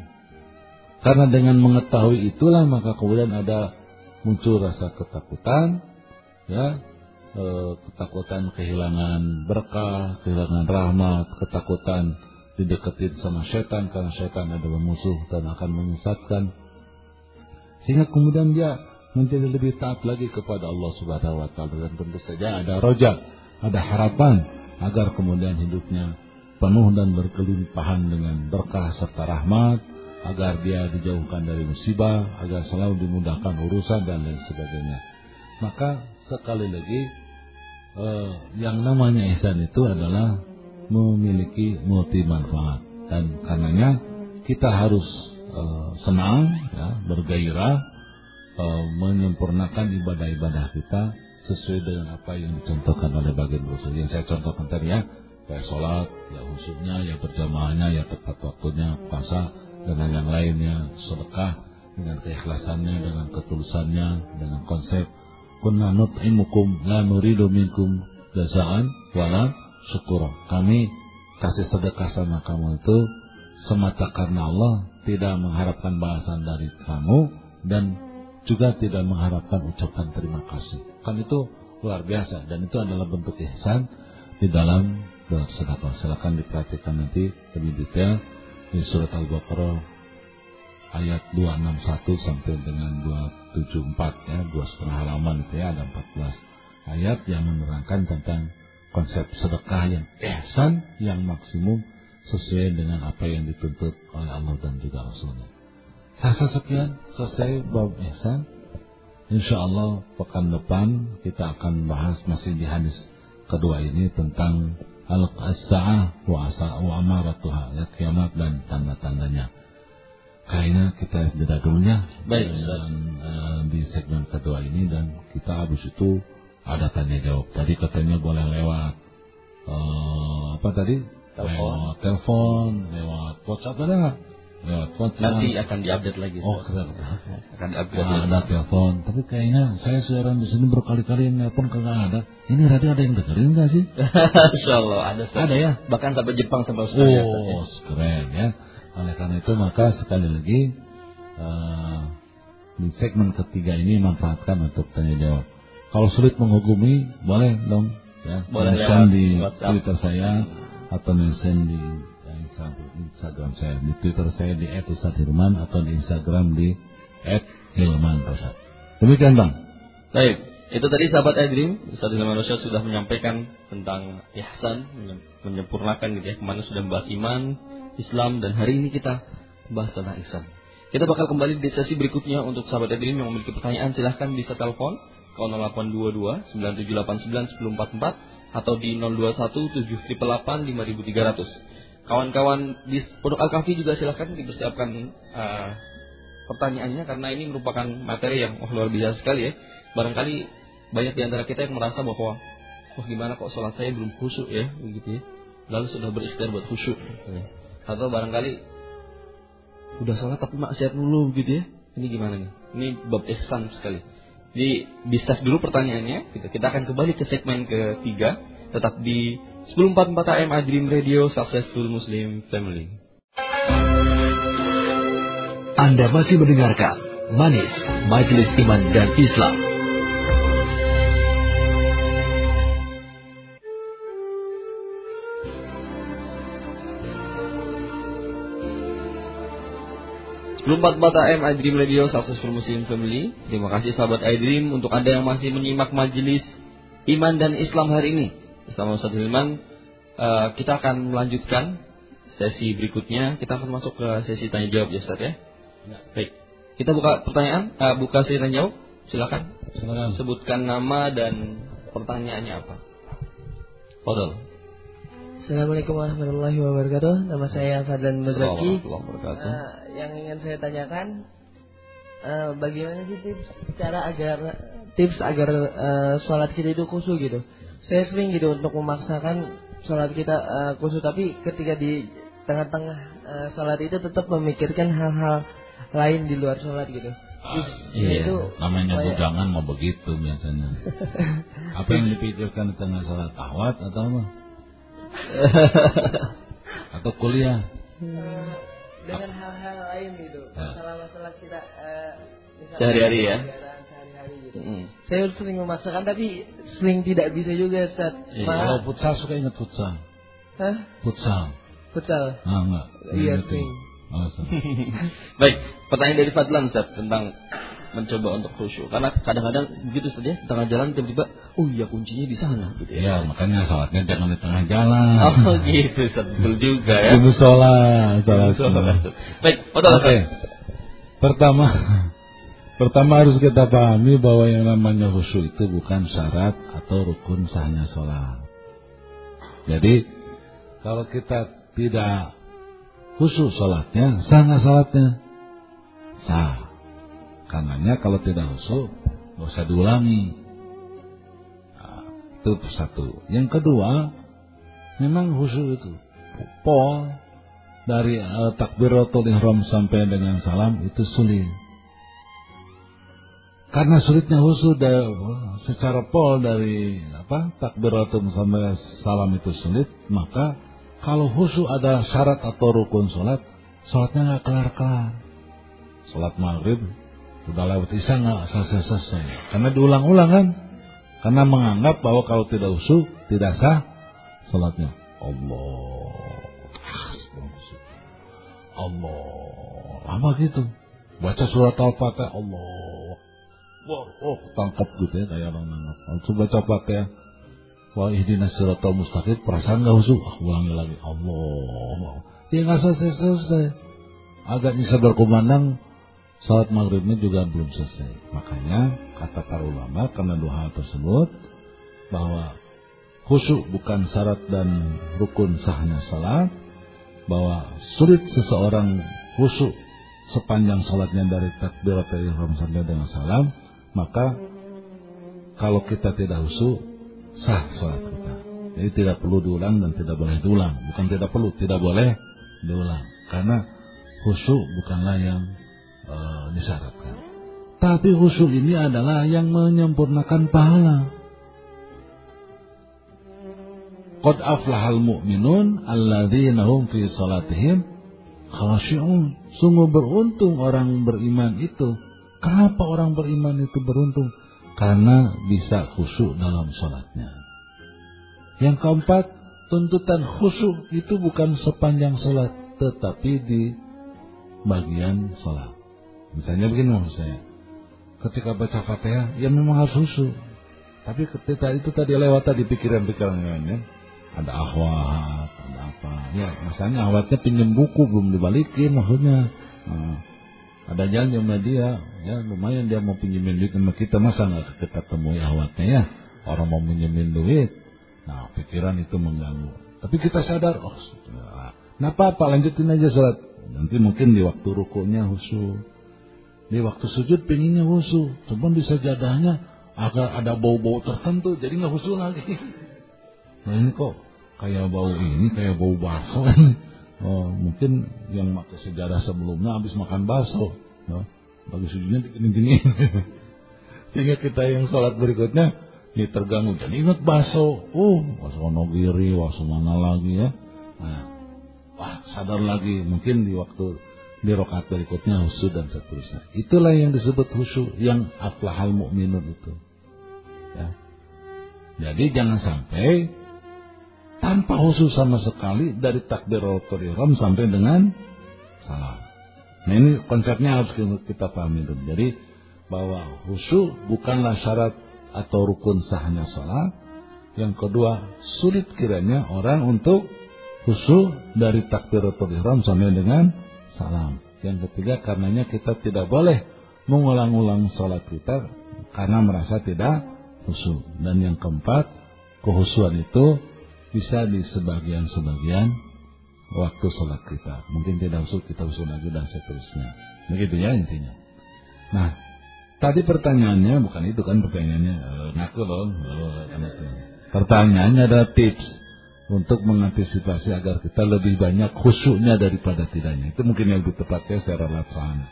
Karena dengan mengetahui itulah maka kemudian ada muncul rasa ketakutan, ya, e, ketakutan kehilangan berkah, kehilangan rahmat, ketakutan dideketin sama setan karena setan adalah musuh dan akan menyesatkan. Sehingga kemudian dia menjadi lebih taat lagi kepada Allah Subhanahu wa taala. Dan tentu saja ada roja, ada harapan agar kemudian hidupnya penuh dan berkelimpahan dengan berkah serta rahmat, agar dia dijauhkan dari musibah, agar selalu dimudahkan urusan dan lain sebagainya. Maka sekali lagi eh, yang namanya ihsan itu adalah memiliki multi manfaat dan karenanya kita harus uh, senang ya, bergairah uh, menyempurnakan ibadah-ibadah kita sesuai dengan apa yang dicontohkan oleh bagian Rasul. Yang saya contohkan tadi ya, kayak sholat, ya khususnya, ya berjamaahnya, ya tepat waktunya, puasa, dengan yang lainnya, sedekah, dengan keikhlasannya, dengan ketulusannya, dengan konsep kunna nut'imukum la nuridu minkum jazaan wala syukura. Kami kasih sedekah sama kamu itu semata karena Allah, tidak mengharapkan balasan dari kamu dan juga tidak mengharapkan ucapan terima kasih. Kan itu luar biasa dan itu adalah bentuk ihsan di dalam bersedekah. Silakan diperhatikan nanti lebih detail di surat Al-Baqarah ayat 261 sampai dengan 274 ya, dua setengah halaman itu ya ada 14 ayat yang menerangkan tentang konsep sedekah yang ihsan yang maksimum sesuai dengan apa yang dituntut oleh Allah dan juga Rasulnya. Saya sekian selesai bab ihsan. Insya Allah pekan depan kita akan bahas masih di hadis kedua ini tentang al-sa'ah wa wa amaratuha ya kiamat dan tanda-tandanya. Kayaknya kita jeda dulu ya. Baik. Dan uh, di segmen kedua ini dan kita habis itu ada tanya jawab. Tadi katanya boleh lewat uh, apa tadi? Telepon. Lewat telepon, lewat WhatsApp ada nggak? WhatsApp. Nanti akan diupdate lagi. Oh keren. akan diupdate Nah, ada telepon, tapi kayaknya saya siaran di sini berkali-kali yang nelpon kagak ada. Ini radio ada yang dengerin nggak sih? Insya Allah ada. Ustaz. Ada ya? Bahkan sampai Jepang sampai Australia. Ustaz, ya. Oh, keren ya. Oleh karena itu maka sekali lagi eh, di segmen ketiga ini manfaatkan untuk tanya jawab. Kalau sulit menghubungi boleh dong ya. Boleh di WhatsApp. Twitter saya atau mention di Instagram saya. Di Twitter saya di @ustadzhirman atau di Instagram di @hilmanrosad. Demikian bang. Baik, itu tadi sahabat Edrim, Ustaz Hilman sudah menyampaikan tentang ihsan, menye- menyempurnakan gitu ya, ke mana sudah membahas iman, Islam, dan hari ini kita bahas tentang ihsan. Kita bakal kembali di sesi berikutnya untuk sahabat Edrim yang memiliki pertanyaan silahkan bisa telepon ke 0822 9789 1044 atau di 021 788 5300. Kawan-kawan di Pondok Al-Kahfi juga silahkan dipersiapkan eh, pertanyaannya karena ini merupakan materi yang wah, luar biasa sekali ya. Barangkali banyak di antara kita yang merasa bahwa wah gimana kok sholat saya belum khusyuk ya begitu ya. Lalu sudah berikhtiar buat khusyuk. Atau barangkali udah sholat tapi maksiat dulu begitu ya. Ini gimana nih? Ini bab ihsan sekali. Jadi di dulu pertanyaannya. Gitu. Kita akan kembali ke segmen ketiga. Tetap di 1044 AM Adrim Radio Successful Muslim Family. Anda masih mendengarkan Manis, Majelis Iman dan Islam. Sebelum 44 AM iDream Radio Successful Muslim Family Terima kasih sahabat iDream Untuk Anda yang masih menyimak majelis Iman dan Islam hari ini Bersama Ustaz Hilman eh, Kita akan melanjutkan Sesi berikutnya. Kita akan masuk ke sesi tanya jawab ya Ustaz ya? Baik. Kita buka pertanyaan eh, Buka sesi tanya jawab. Silakan. Silakan. Sebutkan nama dan pertanyaannya apa. Fadal Assalamualaikum warahmatullahi wabarakatuh. Nama saya Fadlan Muzaki. Eh, yang ingin saya tanyakan, eh, bagaimana sih tips cara agar tips agar eh, sholat kita itu khusyuk gitu? Saya sering gitu untuk memaksakan sholat kita eh, khusyuk, tapi ketika di tengah-tengah eh, sholat itu tetap memikirkan hal-hal lain di luar sholat gitu. Tips Iya, itu namanya bujangan mau begitu biasanya. Apa yang dipikirkan di tengah salat awat atau apa? atau kuliah? dengan hal-hal lain gitu Ya. masalah-masalah kita eh, misalnya Sehari-hari ya? Sehari-hari gitu Mm. saya sering memaksakan tapi sering tidak bisa juga Ustaz Iya. Malah- Kalau futsal suka ingat futsal. Hah? Futsal. futsal Ah enggak. Iya, sering. Oh, sorry. Baik, pertanyaan dari Fadlan Ustaz tentang mencoba untuk khusyuk. Karena kadang-kadang begitu saja di tengah jalan tiba-tiba, oh iya kuncinya di sana gitu Iya, ya. makanya salatnya jangan di tengah jalan. Oh gitu, Ustaz. betul juga ya. Di musola, salat. Baik, Fadlan Oke. Ustaz. Pertama, pertama harus kita pahami bahwa yang namanya khusyuk itu bukan syarat atau rukun sahnya sholat. Jadi, kalau kita tidak khusyuk sholatnya, sah sholatnya? Sah. Karenanya kalau tidak khusyuk, nggak usah diulangi. Nah, itu satu. Yang kedua, memang khusyuk itu pol dari uh, takbiratul ihram sampai dengan salam itu sulit. Karena sulitnya khusyuk secara pol dari apa takbiratul sampai salam itu sulit, maka kalau khusyuk ada syarat atau rukun sholat, sholatnya nggak kelar-kelar. Sholat maghrib udah lewat isya nggak selesai-selesai. Karena diulang-ulang kan. Karena menganggap bahwa kalau tidak khusyuk tidak sah sholatnya. Allah, Allah, lama gitu. Baca surat al-fatihah Allah. Wah, oh, tangkap gitu ya kayak orang nangkap. Langsung baca fatihah. Wah ihdinas siratal mustaqim perasaan gak usul. Ah, ulangi lagi. Allah. Ya nggak selesai-selesai. Agak bisa berkumandang salat maghribnya juga belum selesai. Makanya kata para ulama karena dua hal tersebut bahwa khusyuk bukan syarat dan rukun sahnya salat, bahwa sulit seseorang khusyuk sepanjang salatnya dari takbirat ihram sampai dengan salam, maka kalau kita tidak khusyuk sah salat kita. Jadi tidak perlu diulang dan tidak boleh diulang. Bukan tidak perlu, tidak boleh diulang. Karena khusyuk bukanlah yang e, disyaratkan. Tapi khusyuk ini adalah yang menyempurnakan pahala. Qad aflahal mu'minun alladzina hum fi salatihim khashi'un. Sungguh beruntung orang beriman itu. Kenapa orang beriman itu beruntung? karena bisa khusyuk dalam sholatnya. Yang keempat, tuntutan khusyuk itu bukan sepanjang sholat, tetapi di bagian sholat. Misalnya begini maksud saya, ketika baca fatihah, ya memang harus khusyuk. Tapi ketika itu tadi lewat tadi pikiran-pikiran yang lain, ada ahwat, ada apa. Ya, misalnya ahwatnya pinjam buku belum dibalikin maksudnya. Nah, ada jalan sama dia, ya lumayan dia mau pinjemin duit sama kita, masa nggak kita temui awatnya ya, orang mau pinjemin duit, nah pikiran itu mengganggu. Tapi kita sadar, oh, nah apa apa lanjutin aja sholat, nanti mungkin di waktu rukunya husu, di waktu sujud pinginnya husu, cuman bisa jadahnya agar ada bau-bau tertentu, jadi nggak husu lagi. Nah ini kok kayak bau ini, kayak bau bakso Oh, mungkin yang pakai sejarah sebelumnya habis makan bakso. No? Bagi sujudnya gini-gini. Sehingga kita yang sholat berikutnya ya terganggu. Jadi ingat bakso. Oh, bakso Wonogiri, bakso mana lagi ya. Nah, wah sadar lagi. Mungkin di waktu di rokat berikutnya husu dan seterusnya. Itulah yang disebut husu yang aflahal mu'minun itu. Ya. Jadi jangan sampai tanpa khusus sama sekali dari takbiratul ihram sampai dengan salam. Nah ini konsepnya harus kita pahami dulu. Jadi bahwa khusyuk bukanlah syarat atau rukun sahnya salat. Yang kedua, sulit kiranya orang untuk khusyuk dari takbiratul ihram sampai dengan salam. Yang ketiga, karenanya kita tidak boleh mengulang-ulang salat kita karena merasa tidak khusyuk. Dan yang keempat, kehusuan itu bisa di sebagian-sebagian waktu sholat kita. Mungkin tidak usut kita usul lagi dan seterusnya. Begitu ya intinya. Nah, tadi pertanyaannya bukan itu kan pertanyaannya eh, ngaku loh. Pertanyaannya ada tips untuk mengantisipasi agar kita lebih banyak khusyuknya daripada tidaknya. Itu mungkin yang lebih tepatnya secara laksana.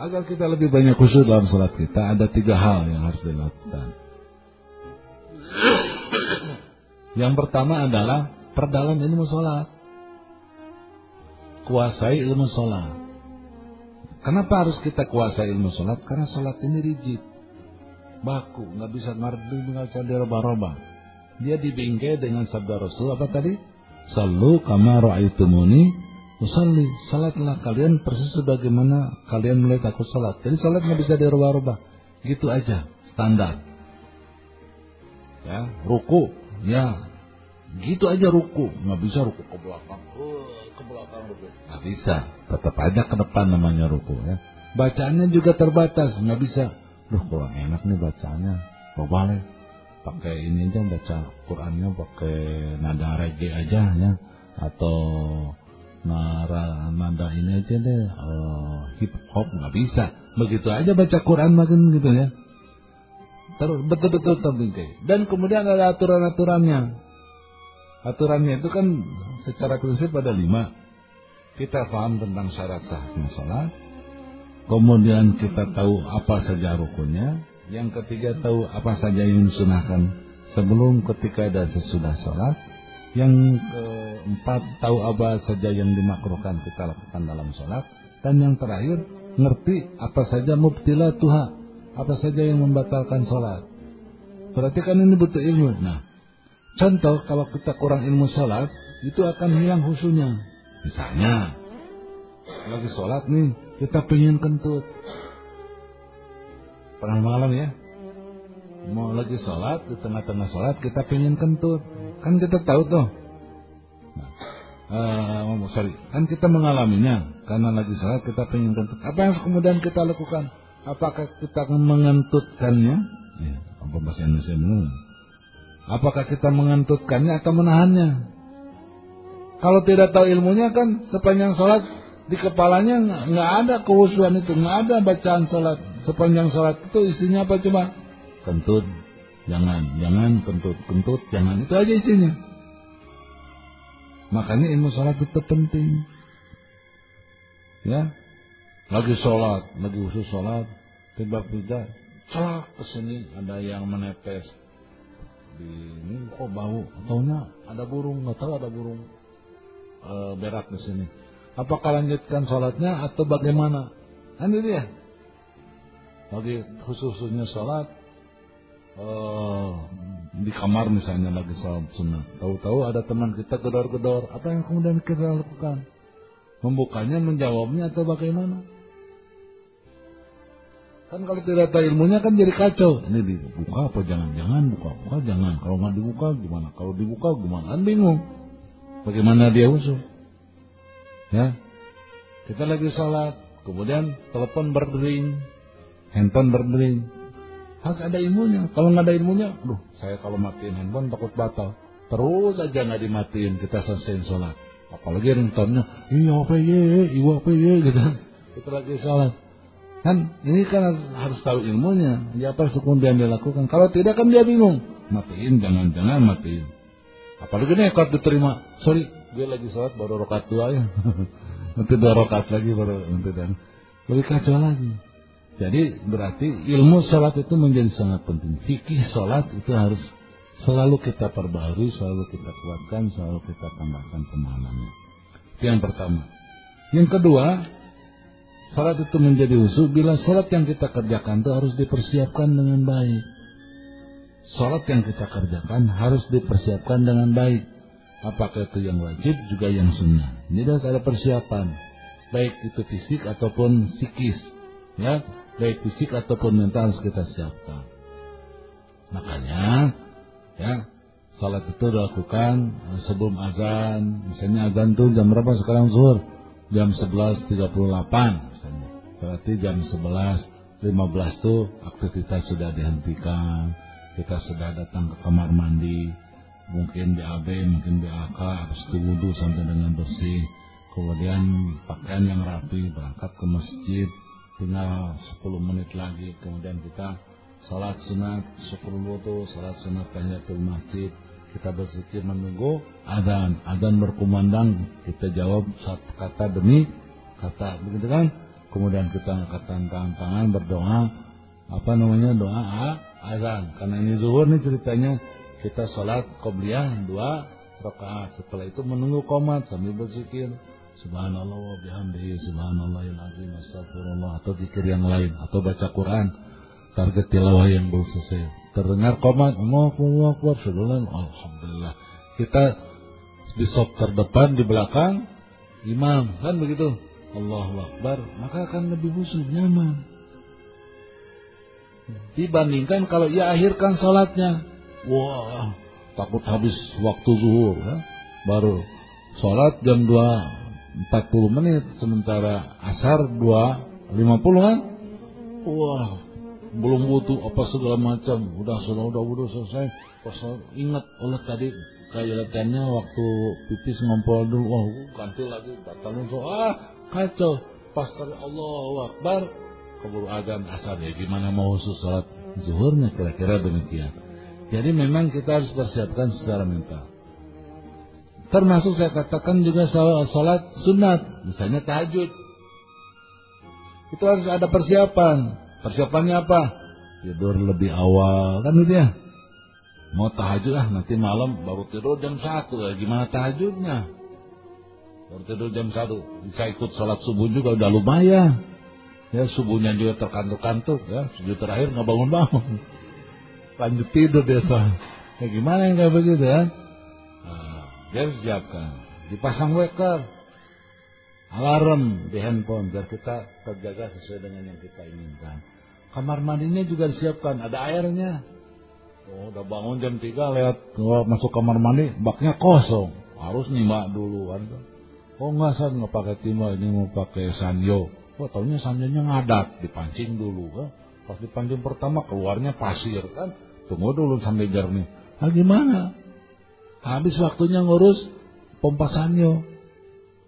Agar kita lebih banyak khusyuk dalam sholat kita, ada tiga hal yang harus dilakukan. Yang pertama adalah perdalam ilmu sholat. Kuasai ilmu sholat. Kenapa harus kita kuasai ilmu sholat? Karena sholat ini rigid. Baku, nggak bisa ngerti dengan cara roba-roba. Dia dibingkai dengan sabda Rasul apa tadi? Sallu kama ra'aitumuni usalli. Salatlah kalian persis sebagaimana kalian melihat aku salat. Jadi salat nggak bisa dirubah-rubah. Gitu aja, standar. Ya, ruku Ya, gitu aja ruku, nggak bisa ruku ke belakang, uh, ke belakang ruku, nggak bisa. Tetap aja ke depan namanya ruku ya. Bacaannya juga terbatas, nggak bisa. Duh kurang enak nih bacaannya. Coba nih, pakai ini aja baca Qurannya pakai nada reggae aja ya, atau nara nada ini aja deh. Oh, hip hop nggak bisa. Begitu aja baca Quran makin gitu ya betul-betul terbingkai dan kemudian ada aturan-aturannya. Aturannya itu kan secara prinsip ada lima. Kita paham tentang syarat sahnya sholat kemudian kita tahu apa saja rukunnya. Yang ketiga tahu apa saja yang disunahkan sebelum ketika dan sesudah sholat. Yang keempat, tahu apa saja yang dimakruhkan kita lakukan dalam sholat. Dan yang terakhir, ngerti apa saja mubtila tuha, apa saja yang membatalkan sholat. Berarti kan ini butuh ilmu. Nah, contoh kalau kita kurang ilmu sholat, itu akan hilang husunya. Misalnya, lagi sholat nih, kita pengen kentut. Pernah malam ya? Mau lagi sholat, di tengah-tengah sholat kita pengen kentut Kan kita tahu tuh. Uh, sorry, kan kita mengalaminya karena lagi sholat kita pengen kentut. Apa yang kemudian kita lakukan? Apakah kita mengentutkannya? Ya, apa bahasa Indonesia ini? Apakah kita mengentutkannya atau menahannya? Kalau tidak tahu ilmunya kan sepanjang sholat di kepalanya nggak ada kehusuan itu, nggak ada bacaan sholat. Sepanjang sholat itu isinya apa coba? Kentut, Jangan, jangan kentut, kentut, jangan. Itu aja isinya. Makanya ilmu sholat itu penting. Ya, lagi sholat, lagi khusus sholat, tiba-tiba celak ke sini ada yang menepes di ini kok bau, taunya ada burung, nggak tahu ada burung e, berak di sini. Apakah lanjutkan sholatnya atau bagaimana? Ini dia. Lagi khusus-khususnya sholat, uh, di kamar misalnya lagi sholat sunnah. Tahu-tahu ada teman kita gedor-gedor. Apa yang kemudian kita lakukan? Membukanya, menjawabnya atau bagaimana? Kan kalau tidak tahu ilmunya kan jadi kacau. Ini dibuka apa jangan? Jangan buka, buka jangan. Kalau nggak dibuka gimana? Kalau dibuka gimana? Kan bingung. Bagaimana dia usul? Ya, kita lagi sholat, kemudian telepon berdering, handphone berdering, harus ada ilmunya. Kalau nggak ada ilmunya, aduh, saya kalau matiin handphone takut batal. Terus aja nggak dimatiin, kita selesaiin sholat. Apalagi ringtone-nya, iya apa ye, iya apa ye, gitu. Kita lagi sholat. Kan ini kan harus tahu ilmunya. Ya apa kemudian dia lakukan. Kalau tidak kan dia bingung. Matiin, jangan-jangan matiin. Apalagi nih kalau diterima. Sorry, gue lagi sholat baru rokat dua ya. nanti dua rokat lagi baru nanti dan lebih kacau lagi. Jadi berarti ilmu sholat itu menjadi sangat penting. Fikih sholat itu harus selalu kita perbaharui, selalu kita kuatkan, selalu kita tambahkan pemahamannya. Yang pertama. Yang kedua, sholat itu menjadi usul bila sholat yang kita kerjakan itu harus dipersiapkan dengan baik. Sholat yang kita kerjakan harus dipersiapkan dengan baik. Apakah itu yang wajib juga yang sunnah. Jadi harus ada persiapan. Baik itu fisik ataupun psikis. Ya, baik fisik ataupun mental harus kita siapkan. Makanya ya salat itu dilakukan eh, sebelum azan. Misalnya azan tuh jam berapa sekarang zuhur? Jam 11.38 misalnya. Berarti jam 11.15 tuh aktivitas sudah dihentikan. Kita sudah datang ke kamar mandi. Mungkin di AB, mungkin di AK, itu wudhu sampai dengan bersih. Kemudian pakaian yang rapi, berangkat ke masjid tinggal 10 menit lagi kemudian kita salat sunat syukur wudhu salat sunat tahiyatul masjid kita berzikir menunggu adzan adzan berkumandang kita jawab satu kata demi kata begitu kan kemudian kita angkatkan tangan-tangan berdoa. Apa namanya? Doa adzan karena ini zuhur nih ceritanya. Kita salat qobliyah dua rakaat. Setelah itu menunggu komat sambil berzikir. Subhanallah wa bihamdihi subhanallahil azim astagfirullah atau zikir yang lain atau baca Quran. Target tilawah yang belum selesai. Terdengar komat Allahu akbar alhamdulillah. Kita di sop terdepan di belakang imam kan begitu Allahu akbar maka akan lebih khusyuk nyaman. Dibandingkan kalau ia akhirkan salatnya. Wah takut habis waktu zuhur ya. baru sholat jam 2 40 menit sementara asar 2 50 kan? Wah belum butuh apa segala macam. Udah sudah udah udah selesai. Pas ingat oleh tadi kayaknya waktu pipis ngompol dulu. Wah ganti lagi batal ah kacau. Pas Allah Akbar. Keburu azan asar ya. Gimana mau khusus sholat zuhurnya kira-kira demikian? Jadi memang kita harus persiapkan secara mental. Termasuk saya katakan juga sholat sunat. Misalnya tahajud. Itu harus ada persiapan. Persiapannya apa? Tidur lebih awal. Kan itu ya? Mau tahajud ah nanti malam baru tidur jam satu. Ya gimana tahajudnya baru tidur jam satu bisa ikut sholat subuh juga udah lumayan Ya subuhnya juga terkantuk-kantuk ya. Sujud terakhir nggak bangun-bangun. Lanjut tidur biasa. Ya gimana yang kayak begitu kan? Nah, dia harus siapkan. Dipasang waker. Alarm di handphone biar kita terjaga sesuai dengan yang kita inginkan. Kamar mandinya juga disiapkan, ada airnya. Oh, udah bangun jam 3 lihat masuk kamar mandi, baknya kosong. Harus nimbak dulu kan. Oh enggak, saya nggak pakai timah, ini mau pakai sanyo. Wah tahunya sambilnya ngadat, dipancing dulu kan. Pas dipancing pertama keluarnya pasir kan. Tunggu dulu sampai jernih. Nah gimana? Habis waktunya ngurus pompa sanyo.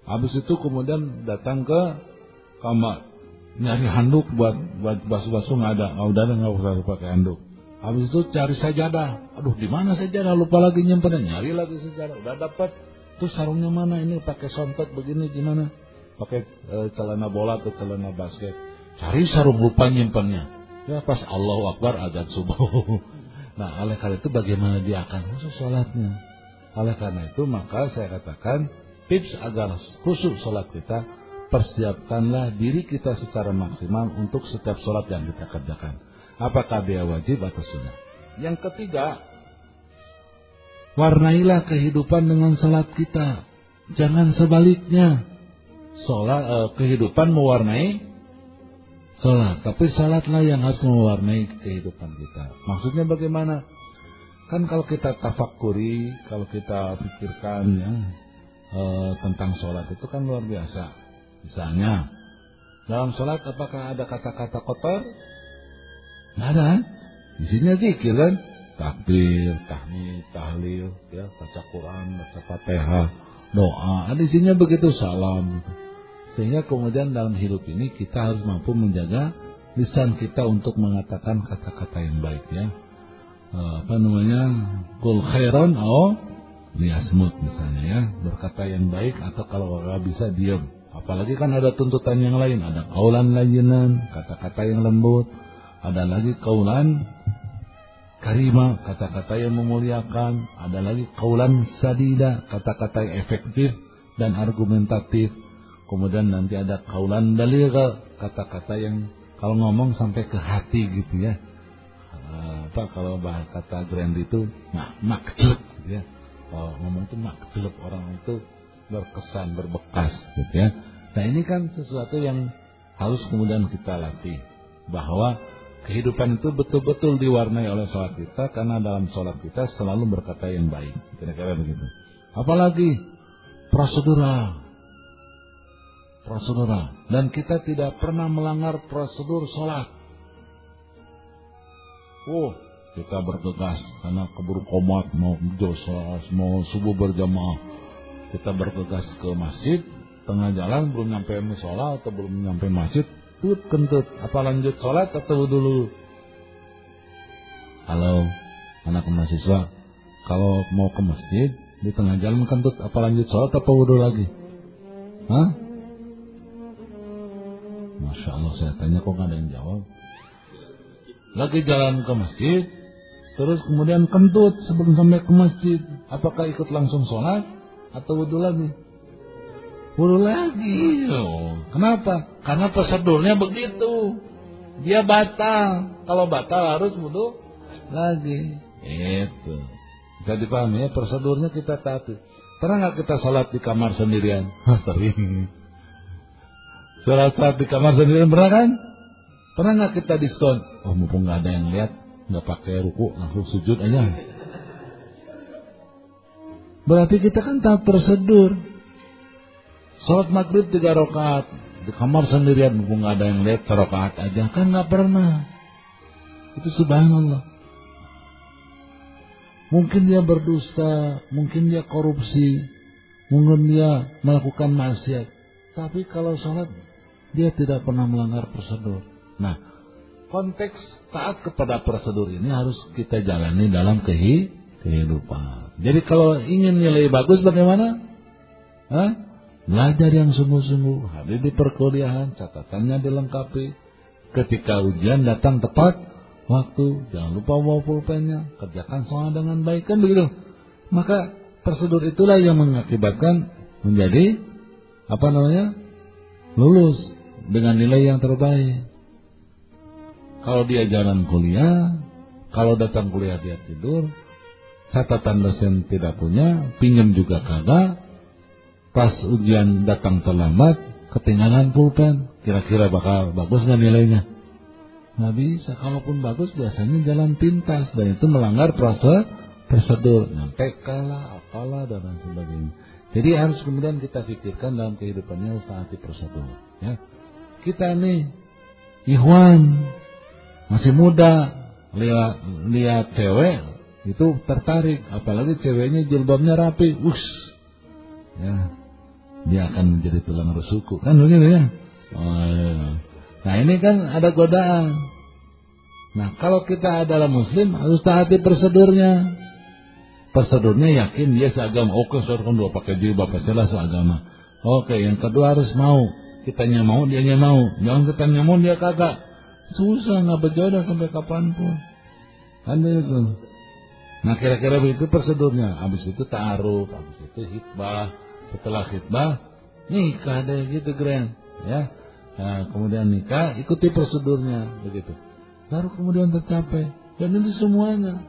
Habis itu kemudian datang ke kamar nyari handuk buat buat basuh-basuh nggak ada, nggak udah nggak usah pakai handuk. Habis itu cari sajadah. Aduh, di mana sajadah? Lupa lagi nyimpennya. Nyari lagi sajadah. Udah dapat. Terus sarungnya mana? Ini pakai sompet begini gimana? pakai e, celana bola atau celana basket. Cari sarung lupa nyimpannya. Ya pas Allah Akbar azan subuh. Nah, oleh karena itu bagaimana dia akan khusus sholatnya? Oleh karena itu maka saya katakan tips agar khusus sholat kita persiapkanlah diri kita secara maksimal untuk setiap sholat yang kita kerjakan. Apakah dia wajib atau sunnah? Yang ketiga, warnailah kehidupan dengan sholat kita. Jangan sebaliknya sholat uh, kehidupan mewarnai sholat, tapi sholatlah yang harus mewarnai kehidupan kita. Maksudnya bagaimana? Kan kalau kita tafakuri, kalau kita pikirkan ya uh, tentang sholat itu kan luar biasa. Misalnya dalam sholat apakah ada kata-kata kotor? Nggak ada. Kan? Isinya zikir kan? Takbir, tahmid, tahlil, ya, baca Quran, baca Fatihah, doa. Ada isinya begitu salam. Sehingga kemudian dalam hidup ini kita harus mampu menjaga lisan kita untuk mengatakan kata-kata yang baik ya. Eh, apa namanya? Kul khairan atau liasmut misalnya ya. Berkata yang baik atau kalau nggak bisa diam. Apalagi kan ada tuntutan yang lain. Ada kaulan layinan, kata-kata yang lembut. Ada lagi kaulan karima, kata-kata yang memuliakan. Ada lagi kaulan sadida, kata-kata yang efektif dan argumentatif. Kemudian nanti ada kaulan dalil kata-kata yang kalau ngomong sampai ke hati gitu ya. Apa kalau bahas kata grand itu mak makcelep gitu ya. Kalau ngomong tuh makcelep orang itu berkesan berbekas gitu ya. Nah ini kan sesuatu yang harus kemudian kita latih bahwa kehidupan itu betul-betul diwarnai oleh sholat kita karena dalam sholat kita selalu berkata yang baik kira-kira begitu apalagi prosedural prosedural dan kita tidak pernah melanggar prosedur sholat. Oh, kita bergegas karena keburu komat mau josas mau subuh berjamaah. Kita bergegas ke masjid, tengah jalan belum nyampe musola atau belum nyampe masjid, tut kentut. Apa lanjut sholat atau dulu? Halo, anak mahasiswa, kalau mau ke masjid di tengah jalan kentut, apa lanjut sholat atau wudhu lagi? Hah? Masya Allah saya tanya kok gak ada yang jawab. Lagi jalan ke masjid, terus kemudian kentut sebelum sampai ke masjid. Apakah ikut langsung sholat atau wudhu lagi? Wudhu lagi. Oh, kenapa? Karena prosedurnya begitu. Dia batal. Kalau batal harus wudhu lagi. Itu. Bisa dipahami ya prosedurnya kita taati. Pernah nggak kita sholat di kamar sendirian? Sering. Sholat-sholat di kamar sendiri pernah kan? Pernah nggak kita diskon? Oh mumpung nggak ada yang lihat, nggak pakai ruku, langsung sujud aja. Berarti kita kan tahu prosedur. Sholat maghrib tiga rakaat di kamar sendirian, mumpung nggak ada yang lihat serokaat aja kan nggak pernah. Itu subhanallah. Mungkin dia berdusta, mungkin dia korupsi, mungkin dia melakukan maksiat. Tapi kalau sholat, dia tidak pernah melanggar prosedur. Nah, konteks taat kepada prosedur ini harus kita jalani dalam kehidupan. Jadi kalau ingin nilai bagus bagaimana? Hah? Belajar yang sungguh-sungguh, hadir di perkuliahan, catatannya dilengkapi. Ketika ujian datang tepat waktu, jangan lupa bawa pulpennya, kerjakan sholat dengan baik kan begitu. Maka prosedur itulah yang mengakibatkan menjadi apa namanya lulus dengan nilai yang terbaik. Kalau dia jalan kuliah, kalau datang kuliah dia tidur, catatan dosen tidak punya, pinjam juga kagak, pas ujian datang terlambat, ketinggalan pulpen, kira-kira bakal bagus nggak nilainya? Nggak bisa, kalaupun bagus biasanya jalan pintas dan itu melanggar proses prosedur, nyampe kalah, apalah dan lain sebagainya. Jadi harus kemudian kita pikirkan dalam kehidupannya saat prosedur. Ya. Kita nih, Ikhwan, masih muda, lihat lihat cewek itu tertarik, apalagi ceweknya jilbabnya rapi, us, ya dia akan menjadi tulang rusukku. Kan begitu ya? Oh, iya. nah ini kan ada godaan. Nah kalau kita adalah muslim harus taati prosedurnya. Prosedurnya yakin dia seagama. Oke saya kan dua pakai jilbab pastilah seagama. Oke yang kedua harus mau. Kitanya mau dia mau. Jangan kitanya mau dia kagak. Susah nggak berjodoh sampai kapan pun. Kan itu nah kira-kira begitu prosedurnya. Habis itu taruh habis itu hitbah setelah khidbah nikah deh gitu keren ya. Nah, kemudian nikah ikuti prosedurnya begitu. Baru kemudian tercapai. Dan itu semuanya.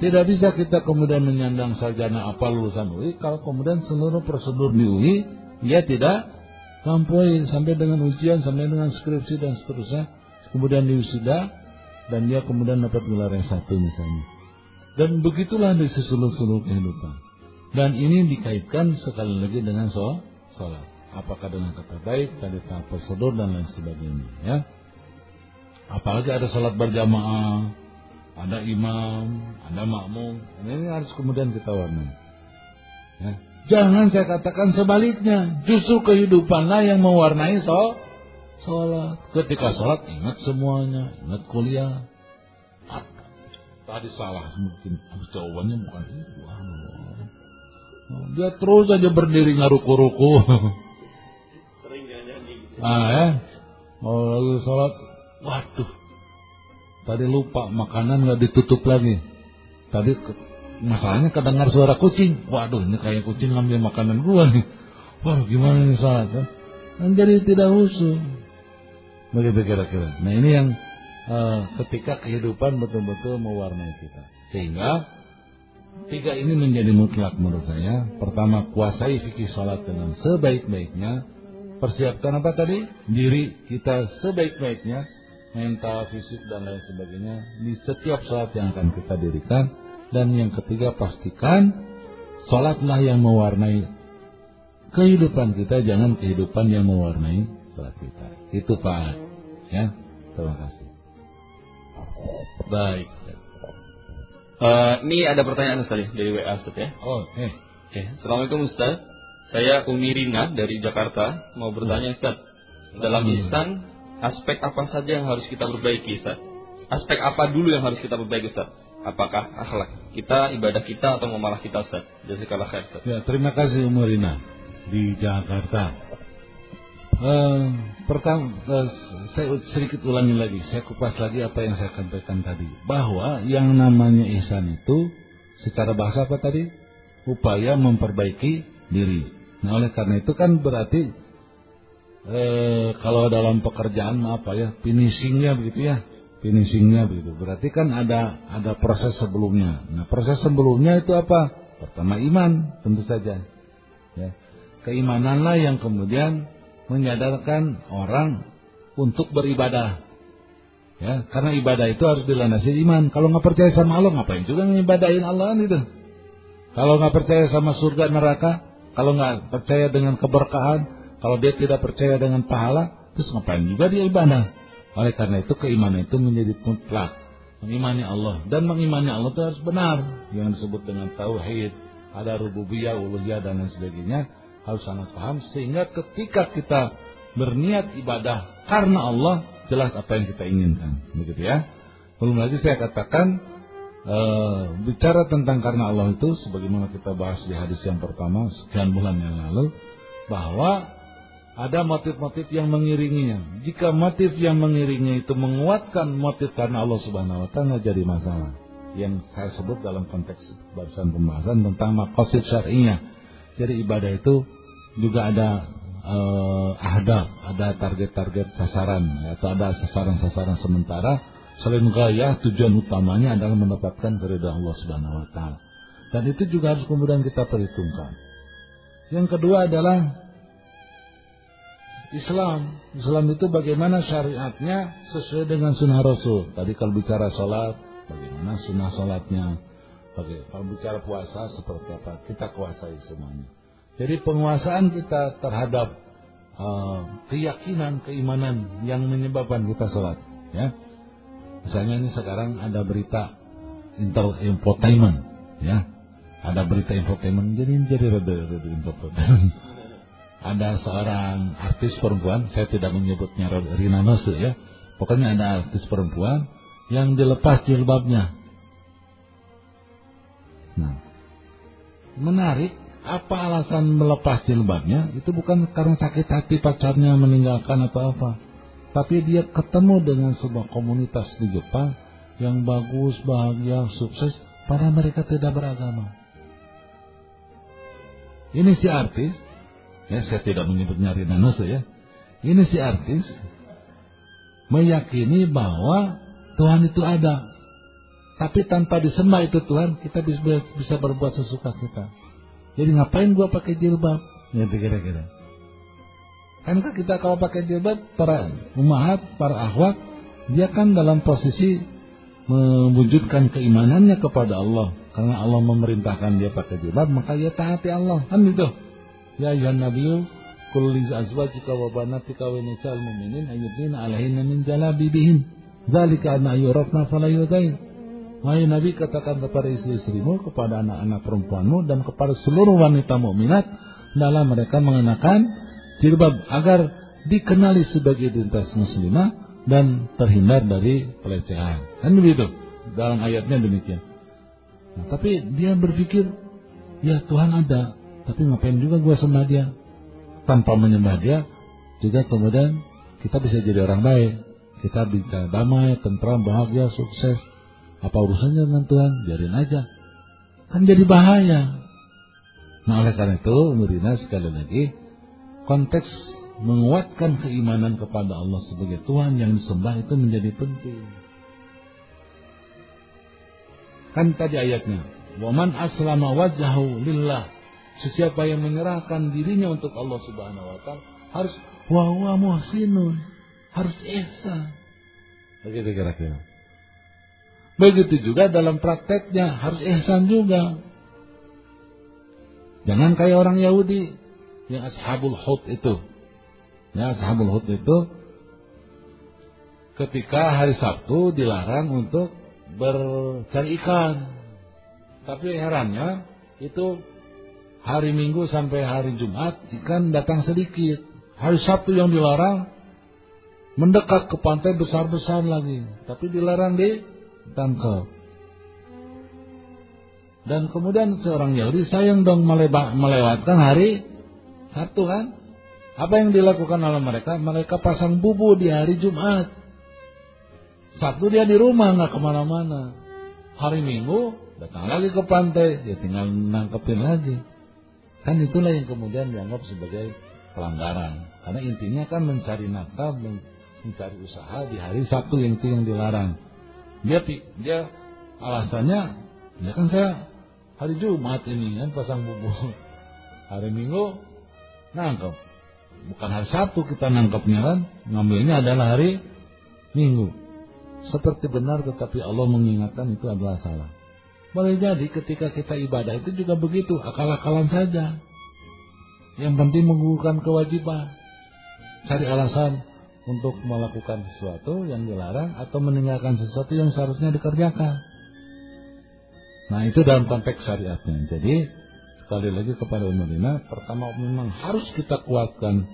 Tidak bisa kita kemudian menyandang sarjana apa lulusan UI kalau kemudian seluruh prosedur di UI dia tidak lampaui sampai dengan ujian sampai dengan skripsi dan seterusnya. Kemudian diwisuda dan dia kemudian dapat gelar yang satu misalnya. Dan begitulah di seluruh kehidupan dan ini dikaitkan sekali lagi dengan sholat. Apakah dengan kata baik, tadi tahap prosedur dan lain sebagainya. Ya. Apalagi ada sholat berjamaah, ada imam, ada makmum. Ini harus kemudian kita warnai. Ya. Jangan saya katakan sebaliknya. Justru kehidupanlah yang mewarnai sholat. Ketika sholat ingat semuanya, ingat kuliah. Tadi salah mungkin jawabannya bukan itu. Dia terus saja berdiri ngaruku-ruku. Ah ya. Oh lalu sholat. Waduh. Tadi lupa makanan nggak ditutup lagi. Tadi masalahnya kedengar suara kucing. Waduh ini kayak kucing ngambil makanan gua nih. Wah gimana nih sholat kan? Dan jadi tidak husu. Begitu kira-kira. Nah ini yang uh, ketika kehidupan betul-betul mewarnai kita. Sehingga Tiga ini menjadi mutlak menurut saya. Pertama, kuasai fikih sholat dengan sebaik-baiknya. Persiapkan apa tadi? Diri kita sebaik-baiknya. Mental, fisik, dan lain sebagainya. Di setiap sholat yang akan kita dirikan. Dan yang ketiga, pastikan sholatlah yang mewarnai kehidupan kita. Jangan kehidupan yang mewarnai sholat kita. Itu Pak. Ya, terima kasih. Baik. Uh, ini ada pertanyaan sekali dari WA Ustaz ya. Oh, eh. Oke. Okay. Assalamualaikum Ustaz. Saya Umi Rina dari Jakarta mau bertanya Ustaz. Dalam ihsan aspek apa saja yang harus kita perbaiki Ustaz? Aspek apa dulu yang harus kita perbaiki Ustaz? Apakah akhlak kita, ibadah kita atau muamalah kita Ustaz? Jazakallah khair Ustaz. Ya, terima kasih Umi Rina di Jakarta. Uh, pertama, uh, saya sedikit ulangi lagi, saya kupas lagi apa yang saya sampaikan tadi, bahwa yang namanya ihsan itu secara bahasa apa tadi? Upaya memperbaiki diri. Nah, oleh karena itu kan berarti eh, kalau dalam pekerjaan apa ya, finishingnya begitu ya, finishingnya begitu. Berarti kan ada ada proses sebelumnya. Nah, proses sebelumnya itu apa? Pertama iman, tentu saja. Ya. Keimananlah yang kemudian menyadarkan orang untuk beribadah. Ya, karena ibadah itu harus dilandasi iman. Kalau nggak percaya sama Allah, ngapain juga ngibadahin Allah itu? Kalau nggak percaya sama surga neraka, kalau nggak percaya dengan keberkahan, kalau dia tidak percaya dengan pahala, terus ngapain juga dia ibadah? Oleh karena itu keimanan itu menjadi mutlak. Mengimani Allah dan mengimani Allah itu harus benar yang disebut dengan tauhid, ada rububiyah, uluhiyah dan lain sebagainya harus sangat paham sehingga ketika kita berniat ibadah karena Allah jelas apa yang kita inginkan, begitu ya. Belum lagi saya katakan e, bicara tentang karena Allah itu sebagaimana kita bahas di hadis yang pertama sekian bulan yang lalu bahwa ada motif-motif yang mengiringinya. Jika motif yang mengiringi itu menguatkan motif karena Allah Subhanahu wa taala jadi masalah. Yang saya sebut dalam konteks barusan pembahasan tentang makosid syar'inya. Jadi ibadah itu juga ada eh, ada target-target sasaran atau ada sasaran-sasaran sementara selain gaya tujuan utamanya adalah mendapatkan keridhaan Allah Subhanahu wa taala. Dan itu juga harus kemudian kita perhitungkan. Yang kedua adalah Islam. Islam itu bagaimana syariatnya sesuai dengan sunnah Rasul. Tadi kalau bicara sholat, bagaimana sunnah sholatnya. Bagaimana, kalau bicara puasa seperti apa, kita kuasai semuanya. Jadi penguasaan kita terhadap uh, keyakinan, keimanan yang menyebabkan kita sholat. Ya, misalnya ini sekarang ada berita inter infotainment, ya, ada berita infotainment, jadi jadi rada rada infotainment ada seorang artis perempuan, saya tidak menyebutnya Rina Nose ya. Pokoknya ada artis perempuan yang dilepas jilbabnya. Nah, menarik. Apa alasan melepas jilbabnya? Itu bukan karena sakit hati pacarnya meninggalkan atau apa. Tapi dia ketemu dengan sebuah komunitas di Jepang yang bagus, bahagia, sukses, para mereka tidak beragama. Ini si artis ya saya tidak menyebutnya Rina Nose ya ini si artis meyakini bahwa Tuhan itu ada tapi tanpa disembah itu Tuhan kita bisa bisa berbuat sesuka kita. Jadi ngapain gua pakai jilbab? Ya kira-kira kan kita kalau pakai jilbab para umahat para ahwat dia kan dalam posisi mewujudkan keimanannya kepada Allah. Karena Allah memerintahkan dia pakai jilbab maka dia taati Allah. Kan itu Ya ayuhan nabiyyu qul li azwajika wa banatika wa nisa'il mu'minin ayyudina 'alaihinna min jalabibihin. Dzalika anna yurafna fala yudain. Wahai Nabi katakan kepada istri-istrimu, kepada anak-anak perempuanmu dan kepada seluruh wanita mukminat dalam mereka mengenakan jilbab agar dikenali sebagai identitas muslimah dan terhindar dari pelecehan. Kan begitu dalam ayatnya demikian. Nah, tapi dia berpikir, ya Tuhan ada, tapi ngapain juga gue sembah dia? Tanpa menyembah dia, juga kemudian kita bisa jadi orang baik. Kita bisa damai, tentram, bahagia, sukses. Apa urusannya dengan Tuhan? Biarin aja. Kan jadi bahaya. Nah oleh karena itu, Nurina sekali lagi, konteks menguatkan keimanan kepada Allah sebagai Tuhan yang disembah itu menjadi penting. Kan tadi ayatnya, "Waman aslama wajhahu lillah." Sesiapa yang menyerahkan dirinya untuk Allah Subhanahu wa taala harus wa huwa muhsinun, harus ihsan. Begitu kira-kira. Begitu juga dalam prakteknya harus ihsan juga. Jangan kayak orang Yahudi yang ashabul hud itu. Ya, ashabul hud itu ketika hari Sabtu dilarang untuk bercari ikan. Tapi herannya itu hari Minggu sampai hari Jumat ikan datang sedikit. Hari Sabtu yang dilarang mendekat ke pantai besar-besar lagi, tapi dilarang di tangkap. Dan kemudian seorang Yahudi sayang dong melewatkan hari Sabtu kan? Apa yang dilakukan oleh mereka? Mereka pasang bubu di hari Jumat. Sabtu dia di rumah nggak ke mana-mana. Hari Minggu datang lagi ke pantai, dia tinggal nangkepin lagi. Kan itulah yang kemudian dianggap sebagai pelanggaran. Karena intinya kan mencari nafkah, mencari usaha di hari Sabtu yang itu yang dilarang. Dia dia alasannya, ya kan saya hari Jumat ini kan pasang bubu. Hari Minggu nangkep. Bukan hari Sabtu kita nangkepnya kan, ngambilnya adalah hari Minggu. Seperti benar tetapi Allah mengingatkan itu adalah salah. Boleh jadi ketika kita ibadah itu juga begitu, akal-akalan saja. Yang penting menggugurkan kewajiban. Cari alasan, untuk melakukan sesuatu yang dilarang atau meninggalkan sesuatu yang seharusnya dikerjakan. Nah itu dalam konteks syariatnya. Jadi sekali lagi kepada Umarina, pertama memang harus kita kuatkan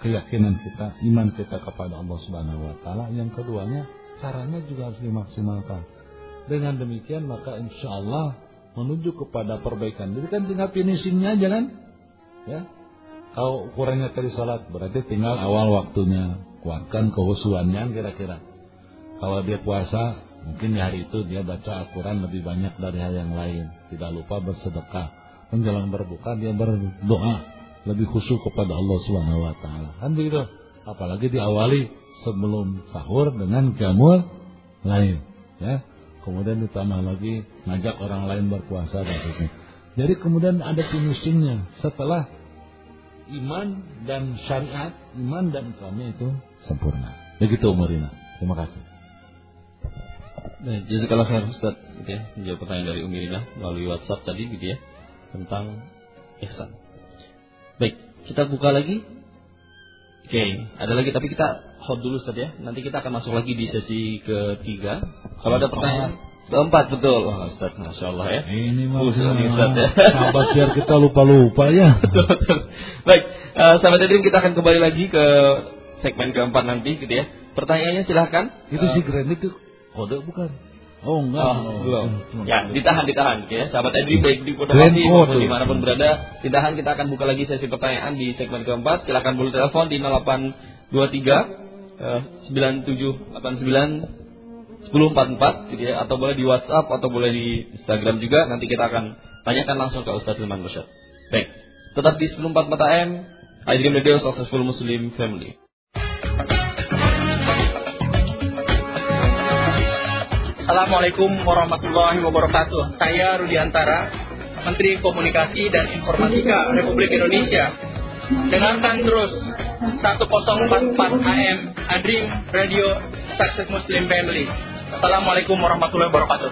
keyakinan kita, iman kita kepada Allah Subhanahu Wa Taala. Yang keduanya caranya juga harus dimaksimalkan. Dengan demikian maka insya Allah menuju kepada perbaikan. Jadi kan tinggal finishingnya aja kan, ya. Kalau ukurannya tadi salat berarti tinggal awal waktunya, kuatkan kehusuannya kira-kira. Kalau dia puasa Mungkin di hari itu dia baca Al-Quran lebih banyak dari hal yang lain. Tidak lupa bersedekah. Menjelang berbuka dia berdoa lebih khusyuk kepada Allah Subhanahu Wa Taala. Kan begitu. Apalagi diawali sebelum sahur dengan jamur lain. Ya. Kemudian ditambah lagi ngajak orang lain berpuasa sebagainya. Jadi kemudian ada finishingnya setelah iman dan syariat, iman dan Islamnya itu sempurna. Begitu Umurina. Terima kasih. Nah, jazakallah khair Ustaz gitu ya. Menjawab pertanyaan dari Umirina melalui WhatsApp tadi gitu ya tentang ihsan. Baik, kita buka lagi. Oke, okay, ada lagi tapi kita hold dulu Ustaz ya. Nanti kita akan masuk lagi di sesi ketiga. Kalau ada pertanyaan keempat betul. Wah, Ustaz, Masya Allah ya. Ini mah Ustaz ya. Sahabat biar kita lupa-lupa ya. Baik, uh, sahabat Edrim kita akan kembali lagi ke segmen keempat nanti gitu ya. Pertanyaannya silahkan. Itu uh, si Grand itu kode bukan? Oh enggak, oh, belum. Ya, ditahan, ditahan, ya. Sahabat Edri baik di Purwodadi maupun di mana pun berada, ditahan kita akan buka lagi sesi pertanyaan di segmen keempat. Silakan boleh telepon di 0823 9789 1044 gitu ya atau boleh di WhatsApp atau boleh di Instagram juga nanti kita akan tanyakan langsung ke Ustaz Hilman Musyad. Baik, tetap di 1044 AM iDream Radio Successful Muslim Family. Assalamualaikum warahmatullahi wabarakatuh. Saya Rudiantara, Menteri Komunikasi dan Informatika Republik Indonesia. Dengarkan terus 1044 AM Adrim Radio Success Muslim Family. Assalamualaikum warahmatullahi wabarakatuh.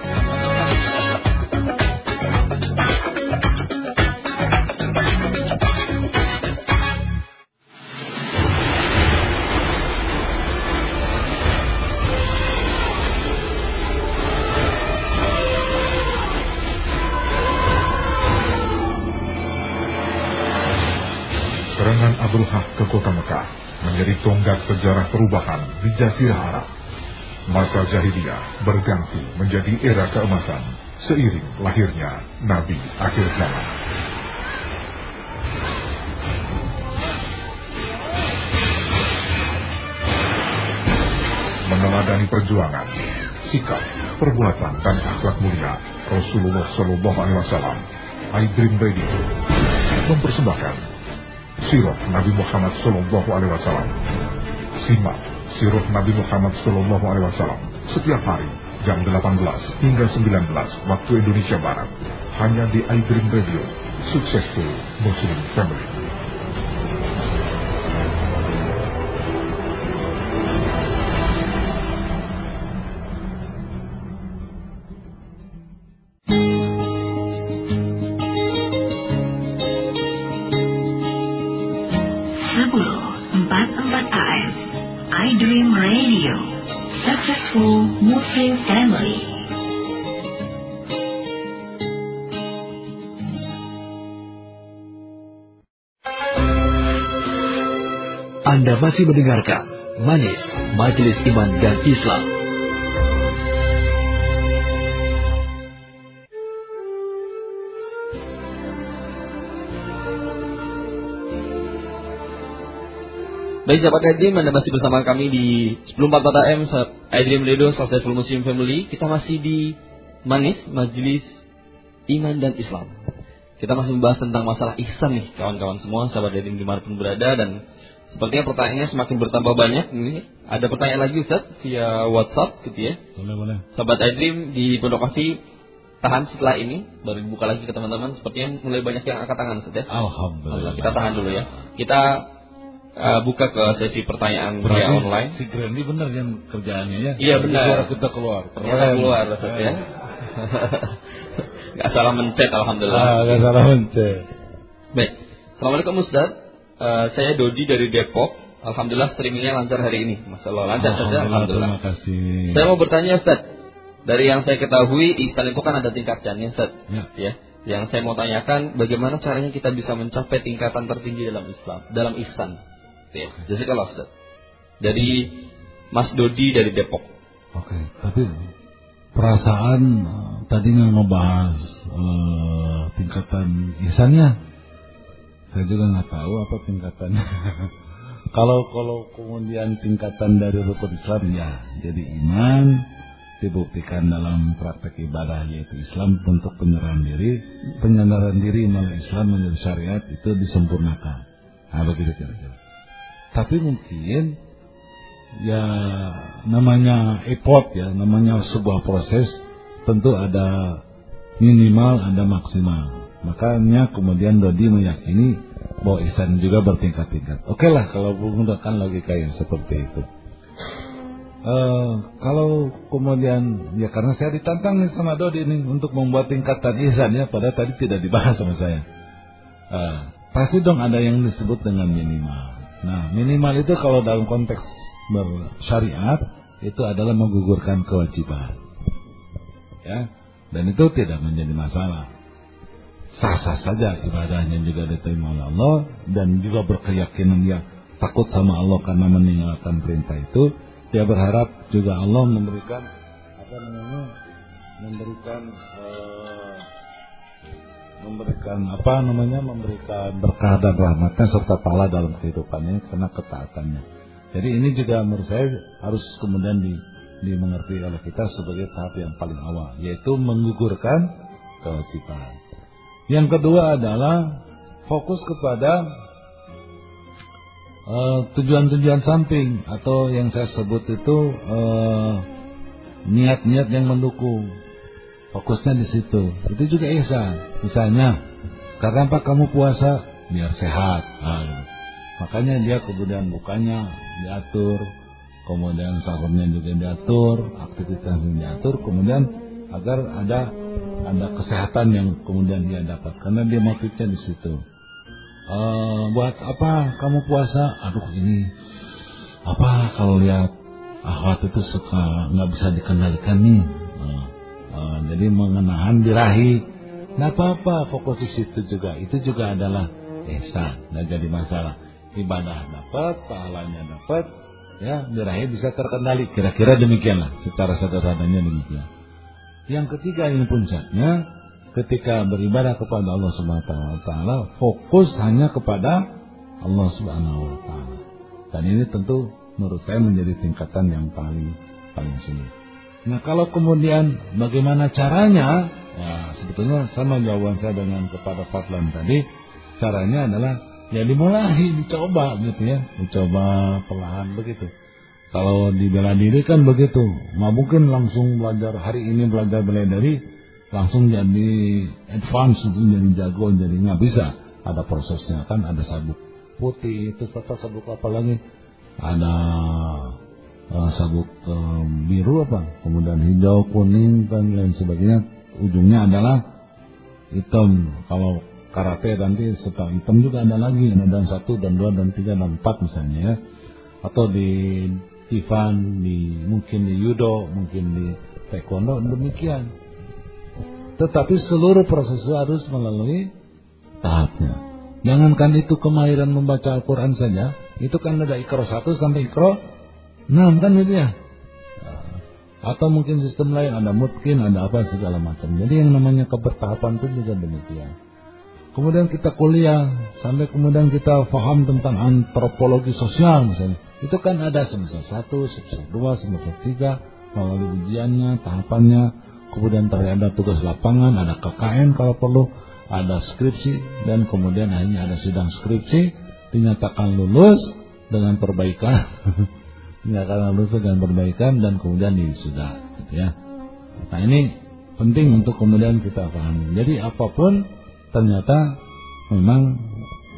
Abruhah ke kota Mekah menjadi tonggak sejarah perubahan di Jazirah Arab. Masa jahiliyah berganti menjadi era keemasan seiring lahirnya Nabi akhir zaman. Meneladani perjuangan, sikap, perbuatan dan akhlak mulia Rasulullah Shallallahu Alaihi Wasallam, I Dream Radio mempersembahkan Sirah Nabi Muhammad Sallallahu Alaihi Wasallam. Simak Sirah Nabi Muhammad Sallallahu Alaihi Wasallam setiap hari jam 18 hingga 19 waktu Indonesia Barat hanya di iDream Radio Successful Muslim Family. Masih mendengarkan Manis Majelis Iman dan Islam. Baik sahabat Edrim, Anda masih bersama kami di 1044 AM Edrim Radio Successful Muslim Family. Kita masih di Manis Majelis Iman dan Islam. Kita masih membahas tentang masalah ihsan nih kawan-kawan semua sahabat Edrim di mana pun berada dan Sepertinya pertanyaannya semakin bertambah banyak. Ini ada pertanyaan lagi Ustaz via WhatsApp gitu ya. Boleh, boleh. Sahabat iDream di Pondok Kafi tahan setelah ini baru dibuka lagi ke teman-teman. Sepertinya mulai banyak yang angkat tangan Ustaz ya. Alhamdulillah. Kita tahan dulu ya. Kita uh, buka ke sesi pertanyaan Berarti via online. Si Grandi benar yang kerjaannya ya. Iya benar. Suara kita keluar. Ternyata keluar Ustaz ya. Gak salah mencet alhamdulillah. Ah, salah mencet. Baik. Assalamualaikum Ustaz. Uh, saya Dodi dari Depok. Alhamdulillah streamingnya lancar hari ini. Masalah lancar saja. Terima Alhamdulillah. kasih. Saya mau bertanya Ustaz. Dari yang saya ketahui ihsan itu kan ada tingkatannya Ustaz. Ya. Ya. Yang saya mau tanyakan bagaimana caranya kita bisa mencapai tingkatan tertinggi dalam Islam, dalam ihsan. Ya. Jazakallah Ustaz. Dari Mas Dodi dari Depok. Oke, tapi perasaan eh, tadinya ngebahas eh, tingkatan ihsannya. Saya juga nggak tahu apa tingkatannya. kalau kalau kemudian tingkatan dari rukun Islam ya, jadi iman dibuktikan dalam praktek ibadah yaitu Islam untuk penyerahan diri, penyerahan diri melalui Islam menjadi syariat itu disempurnakan. Nah, begitu kira-kira. Tapi mungkin ya namanya effort ya, namanya sebuah proses tentu ada minimal, ada maksimal. Makanya kemudian Dodi meyakini bahwa ihsan juga bertingkat-tingkat. Oke lah kalau menggunakan logika yang seperti itu. Eh, kalau kemudian ya karena saya ditantang nih sama Dodi nih untuk membuat tingkatan ihsan ya, padahal tadi tidak dibahas sama saya. Eh, pasti dong ada yang disebut dengan minimal. Nah minimal itu kalau dalam konteks bersyariat itu adalah menggugurkan kewajiban, ya, dan itu tidak menjadi masalah. Sah-sah saja ibadahnya juga diterima oleh Allah dan juga berkeyakinan dia takut sama Allah karena meninggalkan perintah itu dia berharap juga Allah memberikan apa namanya memberikan eh, memberikan apa namanya memberikan berkah dan rahmatnya serta pahala dalam kehidupannya karena ketaatannya. Jadi ini juga menurut saya harus kemudian di, dimengerti oleh kita sebagai tahap yang paling awal yaitu menggugurkan kewajiban. Yang kedua adalah fokus kepada eh, tujuan-tujuan samping atau yang saya sebut itu eh, niat-niat yang mendukung. Fokusnya di situ. Itu juga ihsan. Misalnya, karena apa kamu puasa? Biar sehat. Nah. Makanya dia kemudian bukanya diatur, kemudian sahurnya juga diatur, aktivitasnya diatur, kemudian agar ada ada kesehatan yang kemudian dia dapat karena dia motifnya di situ. Eh, buat apa kamu puasa? Aduh ini apa kalau lihat ahwat itu suka nggak bisa dikendalikan nih. Eh, eh, jadi mengenahan birahi. Nggak apa-apa fokus di situ juga. Itu juga adalah ihsan, nggak jadi masalah. Ibadah dapat, pahalanya dapat, ya birahi bisa terkendali. Kira-kira demikianlah, secara sederhananya demikian. Yang ketiga ini puncaknya ketika beribadah kepada Allah Subhanahu wa taala fokus hanya kepada Allah Subhanahu wa taala. Dan ini tentu menurut saya menjadi tingkatan yang paling paling sulit. Nah, kalau kemudian bagaimana caranya? Ya, sebetulnya sama jawaban saya dengan kepada Fatlan tadi. Caranya adalah ya dimulai, dicoba gitu ya, dicoba perlahan begitu. Kalau di bela diri kan begitu, nggak mungkin langsung belajar hari ini belajar bela diri langsung jadi advance itu jadi jago jadi nggak bisa. Ada prosesnya kan, ada sabuk putih itu serta sabuk apa lagi? Ada uh, sabuk uh, biru apa, kemudian hijau, kuning dan lain sebagainya. Ujungnya adalah hitam. Kalau karate nanti setelah hitam juga ada lagi, ada dan satu dan dua dan tiga dan empat misalnya ya. Atau di Ivan, di mungkin di judo, mungkin di taekwondo demikian. Tetapi seluruh proses harus melalui tahapnya. Jangankan itu kemahiran membaca Al-Quran saja, itu kan ada ikro satu sampai ikro enam kan itu ya. Atau mungkin sistem lain ada mungkin ada apa segala macam. Jadi yang namanya kebertahapan itu juga demikian. Kemudian kita kuliah sampai kemudian kita paham tentang antropologi sosial misalnya. Itu kan ada semester satu, semester dua, semester tiga, melalui ujiannya, tahapannya, kemudian ternyata tugas lapangan, ada KKN kalau perlu, ada skripsi, dan kemudian akhirnya ada sidang skripsi, dinyatakan lulus dengan perbaikan, dinyatakan lulus dengan perbaikan, dan kemudian sudah, gitu ya. Nah ini penting untuk kemudian kita pahami. Jadi apa pun ternyata memang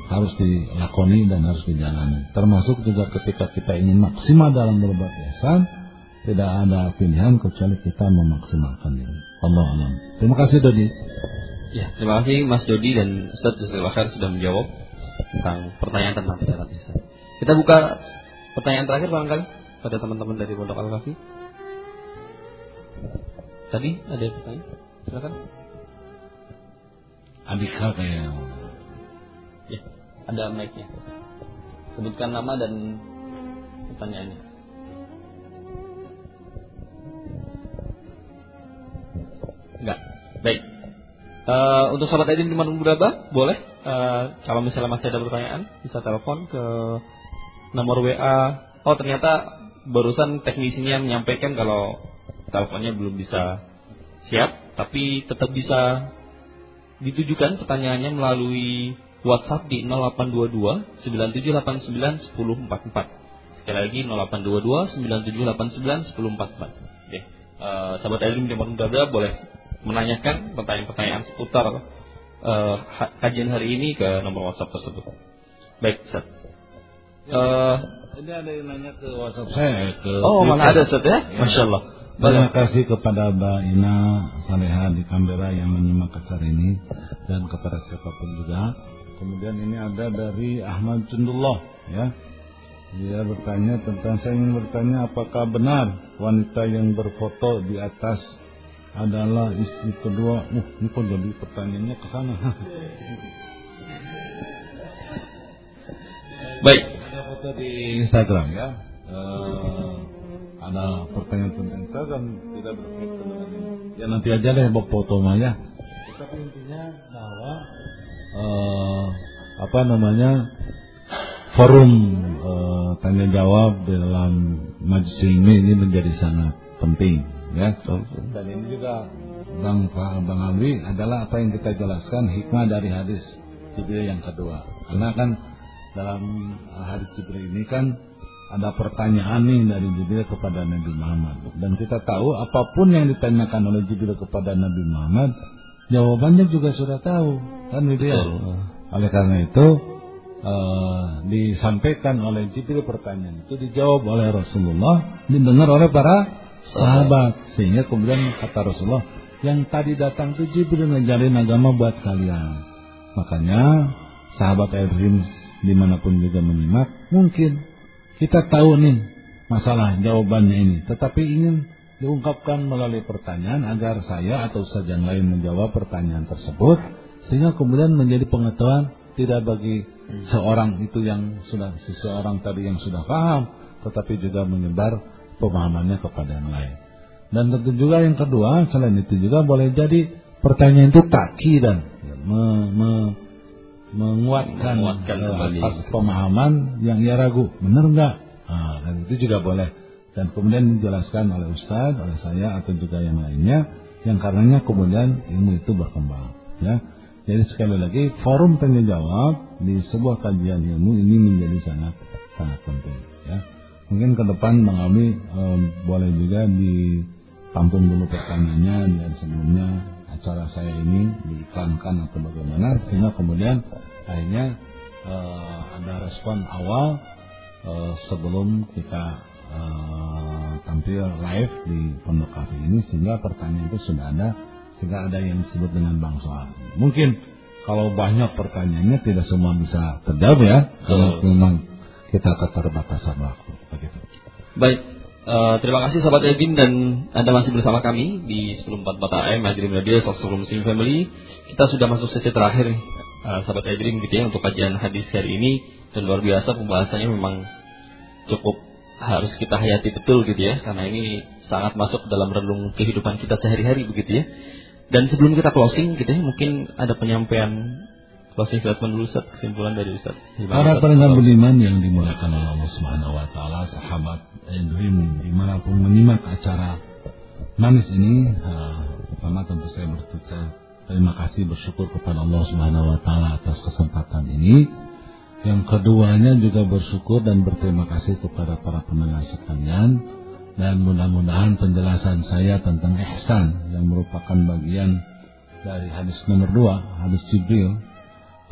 harus dilakoni dan harus dijalani. Termasuk juga ketika kita ingin maksimal dalam berbuat ihsan, tidak ada pilihan kecuali kita memaksimalkan diri. Allah alam. Terima kasih Dodi. Ya, terima kasih Mas Dodi dan Ustaz Khair sudah menjawab tentang pertanyaan tentang tingkatan ihsan. Kita buka Pertanyaan terakhir barangkali pada teman-teman dari Pondok Al Kafi. Tadi ada bertanya? Silakan. Andika kayak Ya, ada mic-nya. Sebutkan nama dan pertanyaannya. Enggak. Baik. Eh, untuk sahabat Edin di Manung Beraba, boleh eh, kalau misalnya masih ada pertanyaan bisa telepon ke nomor WA. Oh ternyata barusan teknisinya menyampaikan kalau teleponnya belum bisa siap, tapi tetap bisa ditujukan pertanyaannya melalui WhatsApp di 0822 9789 1044. Sekali lagi 0822 9789 1044. Oke. Uh, sahabat Elim di Beraba boleh menanyakan pertanyaan-pertanyaan seputar uh, kajian hari ini ke nomor WhatsApp tersebut. Baik, Ustaz. Uh, ini ada yang nanya ke WhatsApp saya ke oh, mana ada Ustaz ya? Ya. Masya Allah. Terima kasih kepada Mbak Ina Saleha di Canberra yang menyimak acara ini dan kepada siapa pun juga. Kemudian ini ada dari Ahmad Cundullah ya. Dia bertanya tentang saya ingin bertanya apakah benar wanita yang berfoto di atas adalah istri kedua. Uh, ini kok jadi pertanyaannya ke sana. Baik. Ada foto di Instagram ya. Eh, ada pertanyaan tentang Instagram tidak berkaitan dengan ini. Ya nanti aja deh bawa foto Maya. Tapi intinya bahwa eh, apa namanya forum eh, tanya jawab dalam majelis ilmi ini menjadi sangat penting ya. Dan ini juga Bang Bang Amri adalah apa yang kita jelaskan hikmah dari hadis Jibril yang kedua. Karena kan dalam hadis Jibril ini kan ada pertanyaan nih dari Jibril kepada Nabi Muhammad. Dan kita tahu apa pun yang ditanyakan oleh Jibril kepada Nabi Muhammad jawabannya juga sudah tahu. Kan gitu ya. Oleh karena itu eh, disampaikan oleh Jibril pertanyaan itu dijawab oleh Rasulullah didengar oleh para sahabat. Sehingga kemudian kata Rasulullah yang tadi datang itu Jibril ngajarin agama buat kalian. Makanya sahabat Ibrahim di mana pun juga menyimak mungkin kita tahu nih masalah jawabannya ini. Tetapi ingin diungkapkan melalui pertanyaan agar saya atau Ustaz yang lain menjawab pertanyaan tersebut sehingga kemudian menjadi pengetahuan tidak bagi seorang itu yang sudah seseorang tadi yang sudah paham tetapi juga menyebar pemahamannya kepada yang lain. Dan tentu juga yang kedua selain itu juga boleh jadi pertanyaan itu taki dan me, me, menguatkan, Menguatkan kembali. atas pemahaman yang ia ragu. Benar nggak? Nah, dan itu juga boleh. Dan kemudian dijelaskan oleh ustadz oleh saya atau juga yang lainnya yang karenanya kemudian ilmu itu berkembang ya. Jadi sekali lagi forum tanya jawab di sebuah kajian ilmu ini menjadi sangat sangat penting ya. Mungkin ke depan bang eh, boleh juga ditampung dulu pertanyaannya dan sebelumnya acara saya ini diiklankan atau bagaimana sehingga kemudian akhirnya eh, ada respon awal eh, sebelum kita eh, tampil live di Pondok Cafe ini sehingga pertanyaan itu sudah ada sehingga ada yang disebut dengan bang soal. Mungkin kalau banyak pertanyaannya tidak semua bisa terjawab ya karena memang kita keterbatasan waktu. Begitu. Baik, eh, terima kasih sahabat Edwin dan Anda masih bersama kami di 1044 AM Adrim Radio Soksul Muslim Family. Kita sudah masuk sesi terakhir nih, eh, sahabat Edwin gitu ya untuk kajian hadis hari ini dan luar biasa pembahasannya memang cukup harus kita hayati betul gitu ya karena ini sangat masuk dalam relung kehidupan kita sehari-hari begitu ya. Dan sebelum kita closing gitu ya mungkin ada penyampaian closing statement dulu Ustaz, kesimpulan dari Ustaz. Para Ustaz? pendengar budiman yang dimuliakan oleh Allah Subhanahu wa taala, sahabat Edwin di mana pun menyimak acara manis ini, eh, pertama tentu saya berucap terima kasih bersyukur kepada Allah Subhanahu wa taala atas kesempatan ini. Yang keduanya juga bersyukur dan berterima kasih kepada para pendengar sekalian dan mudah-mudahan penjelasan saya tentang ihsan yang merupakan bagian dari hadis nomor dua, hadis Jibril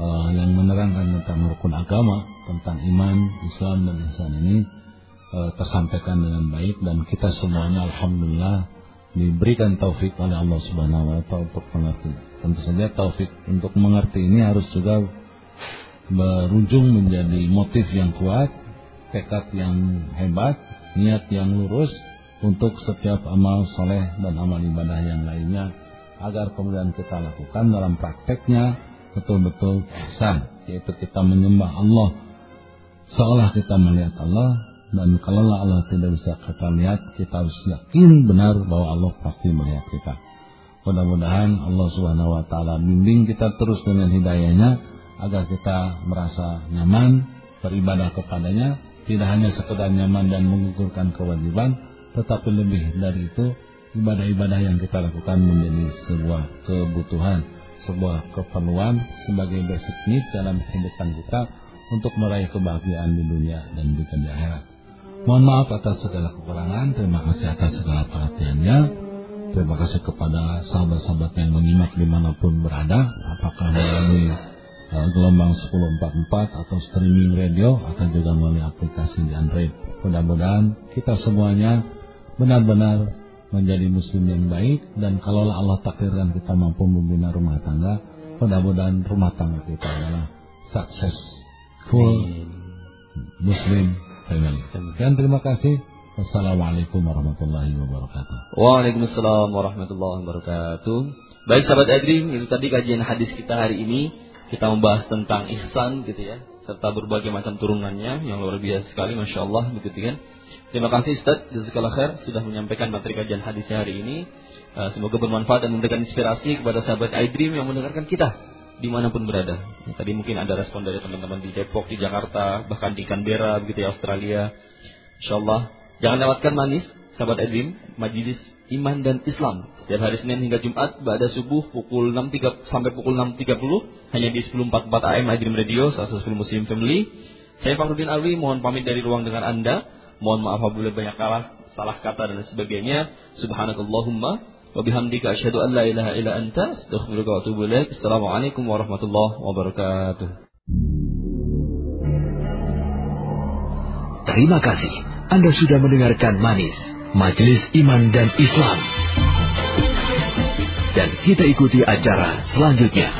eh, yang menerangkan tentang rukun agama, tentang iman, Islam dan ihsan ini eh, tersampaikan dengan baik dan kita semuanya alhamdulillah diberikan taufik oleh Allah Subhanahu wa taala untuk mengerti. Tentu saja taufik untuk mengerti ini harus juga berujung menjadi motif yang kuat tekad yang hebat, niat yang lurus untuk setiap amal soleh dan amal ibadah yang lainnya agar kemudian kita lakukan dalam prakteknya betul-betul ihsan yaitu kita menyembah Allah. Seolah kita melihat Allah dan kalau Allah tidak bisa kita lihat kita harus yakin benar bahwa Allah pasti melihat kita. Mudah-mudahan Allah subhanahu wa ta'ala bimbing kita terus dengan hidayahnya agar kita merasa nyaman beribadah kepadanya tidak hanya sekedar nyaman dan mengukurkan kewajiban tetapi lebih dari itu ibadah-ibadah yang kita lakukan menjadi sebuah kebutuhan, sebuah keperluan sebagai basic need dalam kehidupan kita untuk meraih kebahagiaan di dunia dan juga di akhirat. Mohon maaf atas segala kekurangan, terima kasih atas segala perhatiannya. Terima kasih kepada sahabat-sahabat yang menyimak di mana pun berada, apakah melalui uh, gelombang 1044 atau streaming radio atau juga melalui aplikasi di Android. Mudah-mudahan kita semuanya benar-benar menjadi muslim yang baik dan kalaulah Allah takdirkan kita mampu membina rumah tangga mudah-mudahan rumah tangga kita adalah sukses full muslim family dan terima kasih Assalamualaikum warahmatullahi wabarakatuh. Waalaikumsalam warahmatullahi wabarakatuh. Baik sahabat Adrim, itu tadi kajian hadis kita hari ini. Kita membahas tentang ihsan gitu ya, serta berbagai macam turunannya yang luar biasa sekali, masya Allah begitu kan. Terima kasih Ustaz Jazakallah khair sudah menyampaikan materi kajian hadis hari ini. Uh, semoga bermanfaat dan memberikan inspirasi kepada sahabat iDream yang mendengarkan kita di mana pun berada. Ya, tadi mungkin ada respon dari teman-teman di Depok, di Jakarta, bahkan di Canberra, begitu ya Australia. InsyaAllah jangan lewatkan manis, sahabat iDream, majelis iman dan Islam setiap hari Senin hingga Jumat pada subuh pukul 6.30 sampai pukul 6.30 hanya di 1044 AM iDream Radio, salah satu Muslim Family. Saya Fakhrudin Alwi mohon pamit dari ruang dengan Anda. Mohon maaf apabila banyak kalah, salah kata dan sebagainya. Subhanakallahumma wa bihamdika asyhadu an la ilaha illa anta astaghfiruka wa atubu ilaik. Assalamualaikum warahmatullahi wabarakatuh. Terima kasih Anda sudah mendengarkan Manis, Majelis Iman dan Islam. Dan kita ikuti acara selanjutnya.